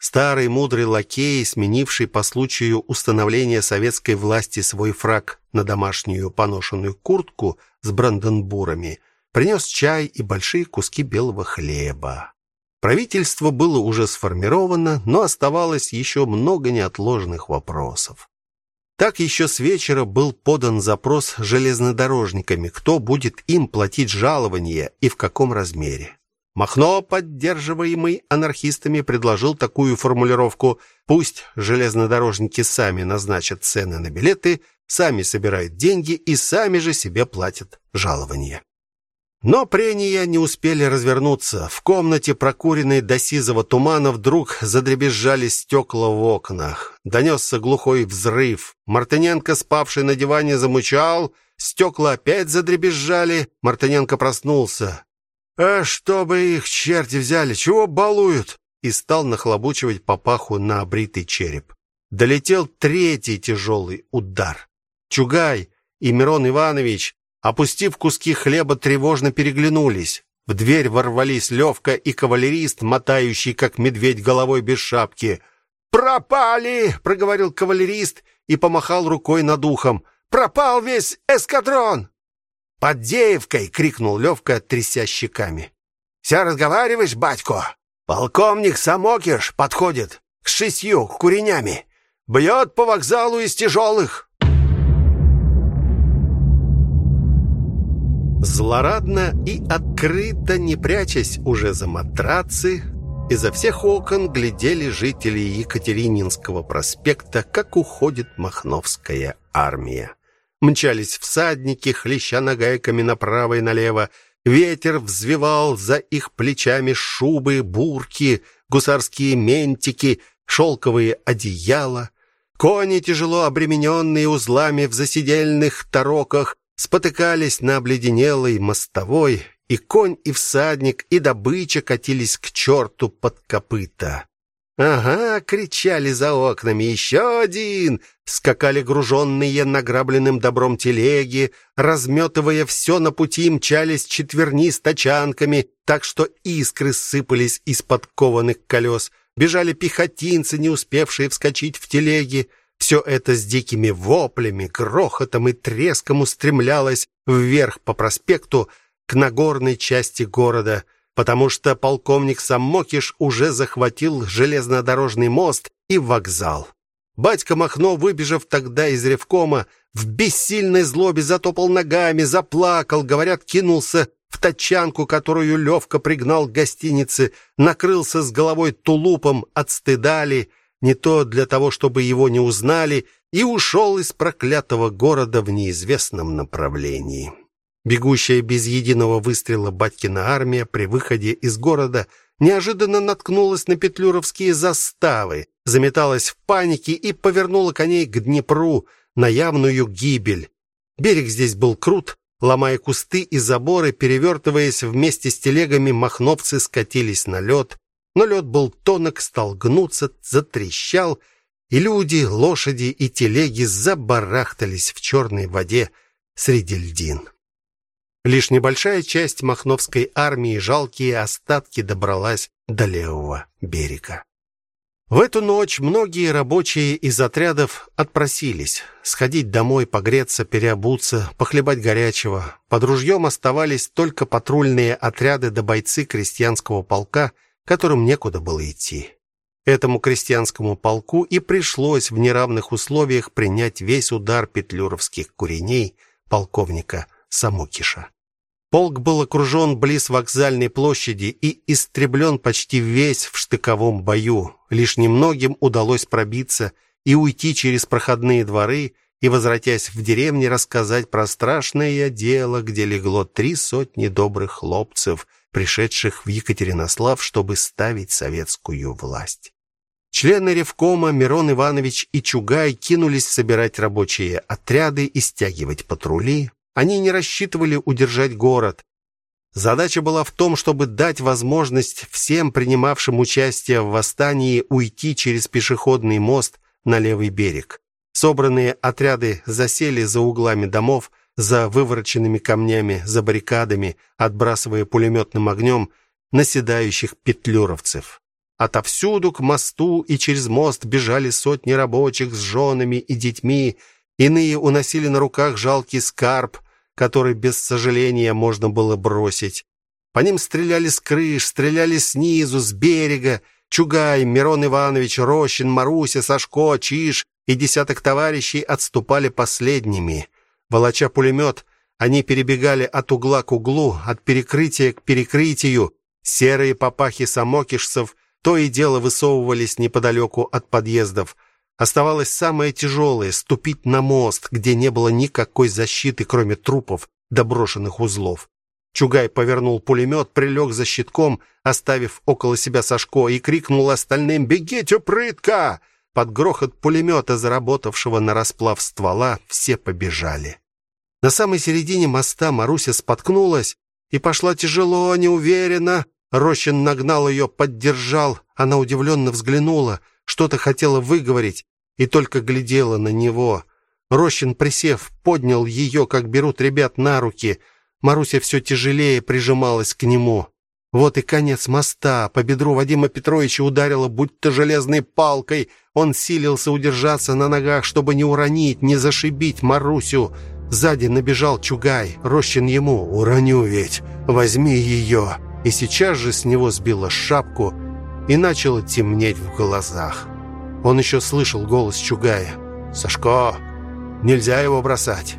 Старый мудрый лакей, сменивший по случаю установления советской власти свой фрак на домашнюю поношенную куртку с бранденбурами, принес чай и большие куски белого хлеба. Правительство было уже сформировано, но оставалось еще много неотложных вопросов. Так еще с вечера был подан запрос железнодорожниками, кто будет им платить жалования и в каком размере. Махно, поддерживаемый анархистами, предложил такую формулировку: пусть железнодорожники сами назначат цены на билеты, сами собирают деньги и сами же себе платят жалования. Но прения не успели развернуться. В комнате, прокуренной до сизого тумана, вдруг задребезжали стекла в окнах. Донесся глухой взрыв. Мартыненко, спавший на диване, замычал. Стекла опять задребезжали. Мартыненко проснулся. А чтобы их черти взяли, чего балуют? И стал нахлобучивать папаху на обритый череп. Долетел третий тяжелый удар. Чугай и Мирон Иванович, опустив куски хлеба, тревожно переглянулись. В дверь ворвались Левка и кавалерист, мотающий как медведь головой без шапки. "Пропали!" проговорил кавалерист и помахал рукой над ухом. "Пропал весь эскадрон!" Под Деевкой крикнул Левка, тряся щеками. Все разговариваешь, батько? Полковник Самокиш подходит к шестью куренями. Бьет по вокзалу из тяжелых. Злорадно и открыто, не прячась уже за матрацы, изо всех окон глядели жители Екатерининского проспекта, как уходит Махновская армия. Мчались всадники, хлеща нагайками направо и налево. Ветер взвивал за их плечами шубы, бурки, гусарские ментики, шелковые одеяла. Кони, тяжело обремененные узлами в засидельных тароках, спотыкались на обледенелой мостовой, и конь, и всадник, и добыча катились к черту под копыта. «Ага!» — кричали за окнами. «Еще один!» Скакали груженные награбленным добром телеги, разметывая все на пути, мчались четверни с тачанками, так что искры сыпались из-под кованых колес. Бежали пехотинцы, не успевшие вскочить в телеги. Все это с дикими воплями, грохотом и треском устремлялось вверх по проспекту к нагорной части города — потому что полковник Самокиш уже захватил железнодорожный мост и вокзал. Батька Махно, выбежав тогда из ревкома, в бессильной злобе затопал ногами, заплакал, говорят, кинулся в тачанку, которую Левка пригнал к гостинице, накрылся с головой тулупом от стыда ли, не то для того, чтобы его не узнали, и ушел из проклятого города в неизвестном направлении. Бегущая без единого выстрела батькина армия при выходе из города неожиданно наткнулась на петлюровские заставы, заметалась в панике и повернула коней к Днепру на явную гибель. Берег здесь был крут, ломая кусты и заборы, перевертываясь вместе с телегами, махновцы скатились на лед. Но лед был тонок, стал гнуться, затрещал, и люди, лошади и телеги забарахтались в черной воде среди льдин. Лишь небольшая часть Махновской армии, жалкие остатки, добралась до левого берега. В эту ночь многие рабочие из отрядов отпросились сходить домой, погреться, переобуться, похлебать горячего. Под ружьем оставались только патрульные отряды да бойцы крестьянского полка, которым некуда было идти. Этому крестьянскому полку и пришлось в неравных условиях принять весь удар петлюровских куреней полковника Самокиша. Полк был окружен близ вокзальной площади и истреблен почти весь в штыковом бою. Лишь немногим удалось пробиться и уйти через проходные дворы и, возвратясь в деревню, рассказать про страшное дело, где легло три сотни добрых хлопцев, пришедших в Екатеринослав, чтобы ставить советскую власть. Члены ревкома Мирон Иванович и Чугай кинулись собирать рабочие отряды и стягивать патрули, они не рассчитывали удержать город. Задача была в том, чтобы дать возможность всем принимавшим участие в восстании уйти через пешеходный мост на левый берег. Собранные отряды засели за углами домов, за вывороченными камнями, за баррикадами, отбрасывая пулеметным огнем наседающих петлюровцев. Отовсюду к мосту и через мост бежали сотни рабочих с женами и детьми, иные уносили на руках жалкий скарб, который без сожаления можно было бросить. По ним стреляли с крыш, стреляли снизу, с берега. Чугай, Мирон Иванович, Рощин, Маруся, Сашко, Чиж и десяток товарищей отступали последними. Волоча пулемет, они перебегали от угла к углу, от перекрытия к перекрытию. Серые папахи самокишцев то и дело высовывались неподалеку от подъездов. Оставалось самое тяжелое — ступить на мост, где не было никакой защиты, кроме трупов доброшенных узлов. Чугай повернул пулемет, прилег за щитком, оставив около себя Сашко, и крикнул остальным «Бегите, прытка!» Под грохот пулемета, заработавшего на расплав ствола, все побежали. На самой середине моста Маруся споткнулась и пошла тяжело, неуверенно. Рощин нагнал ее, поддержал. Она удивленно взглянула, что-то хотела выговорить, и только глядела на него. Рощин, присев, поднял ее, как берут ребят на руки. Маруся все тяжелее прижималась к нему. Вот и конец моста. По бедру Вадима Петровича ударило будто железной палкой. Он силился удержаться на ногах, чтобы не уронить, не зашибить Марусю. Сзади набежал Чугай. Рощин ему: "Уроню ведь. Возьми ее!» И сейчас же с него сбила шапку и начало темнеть в глазах. Он еще слышал голос Чугая. «Сашко, нельзя его бросать.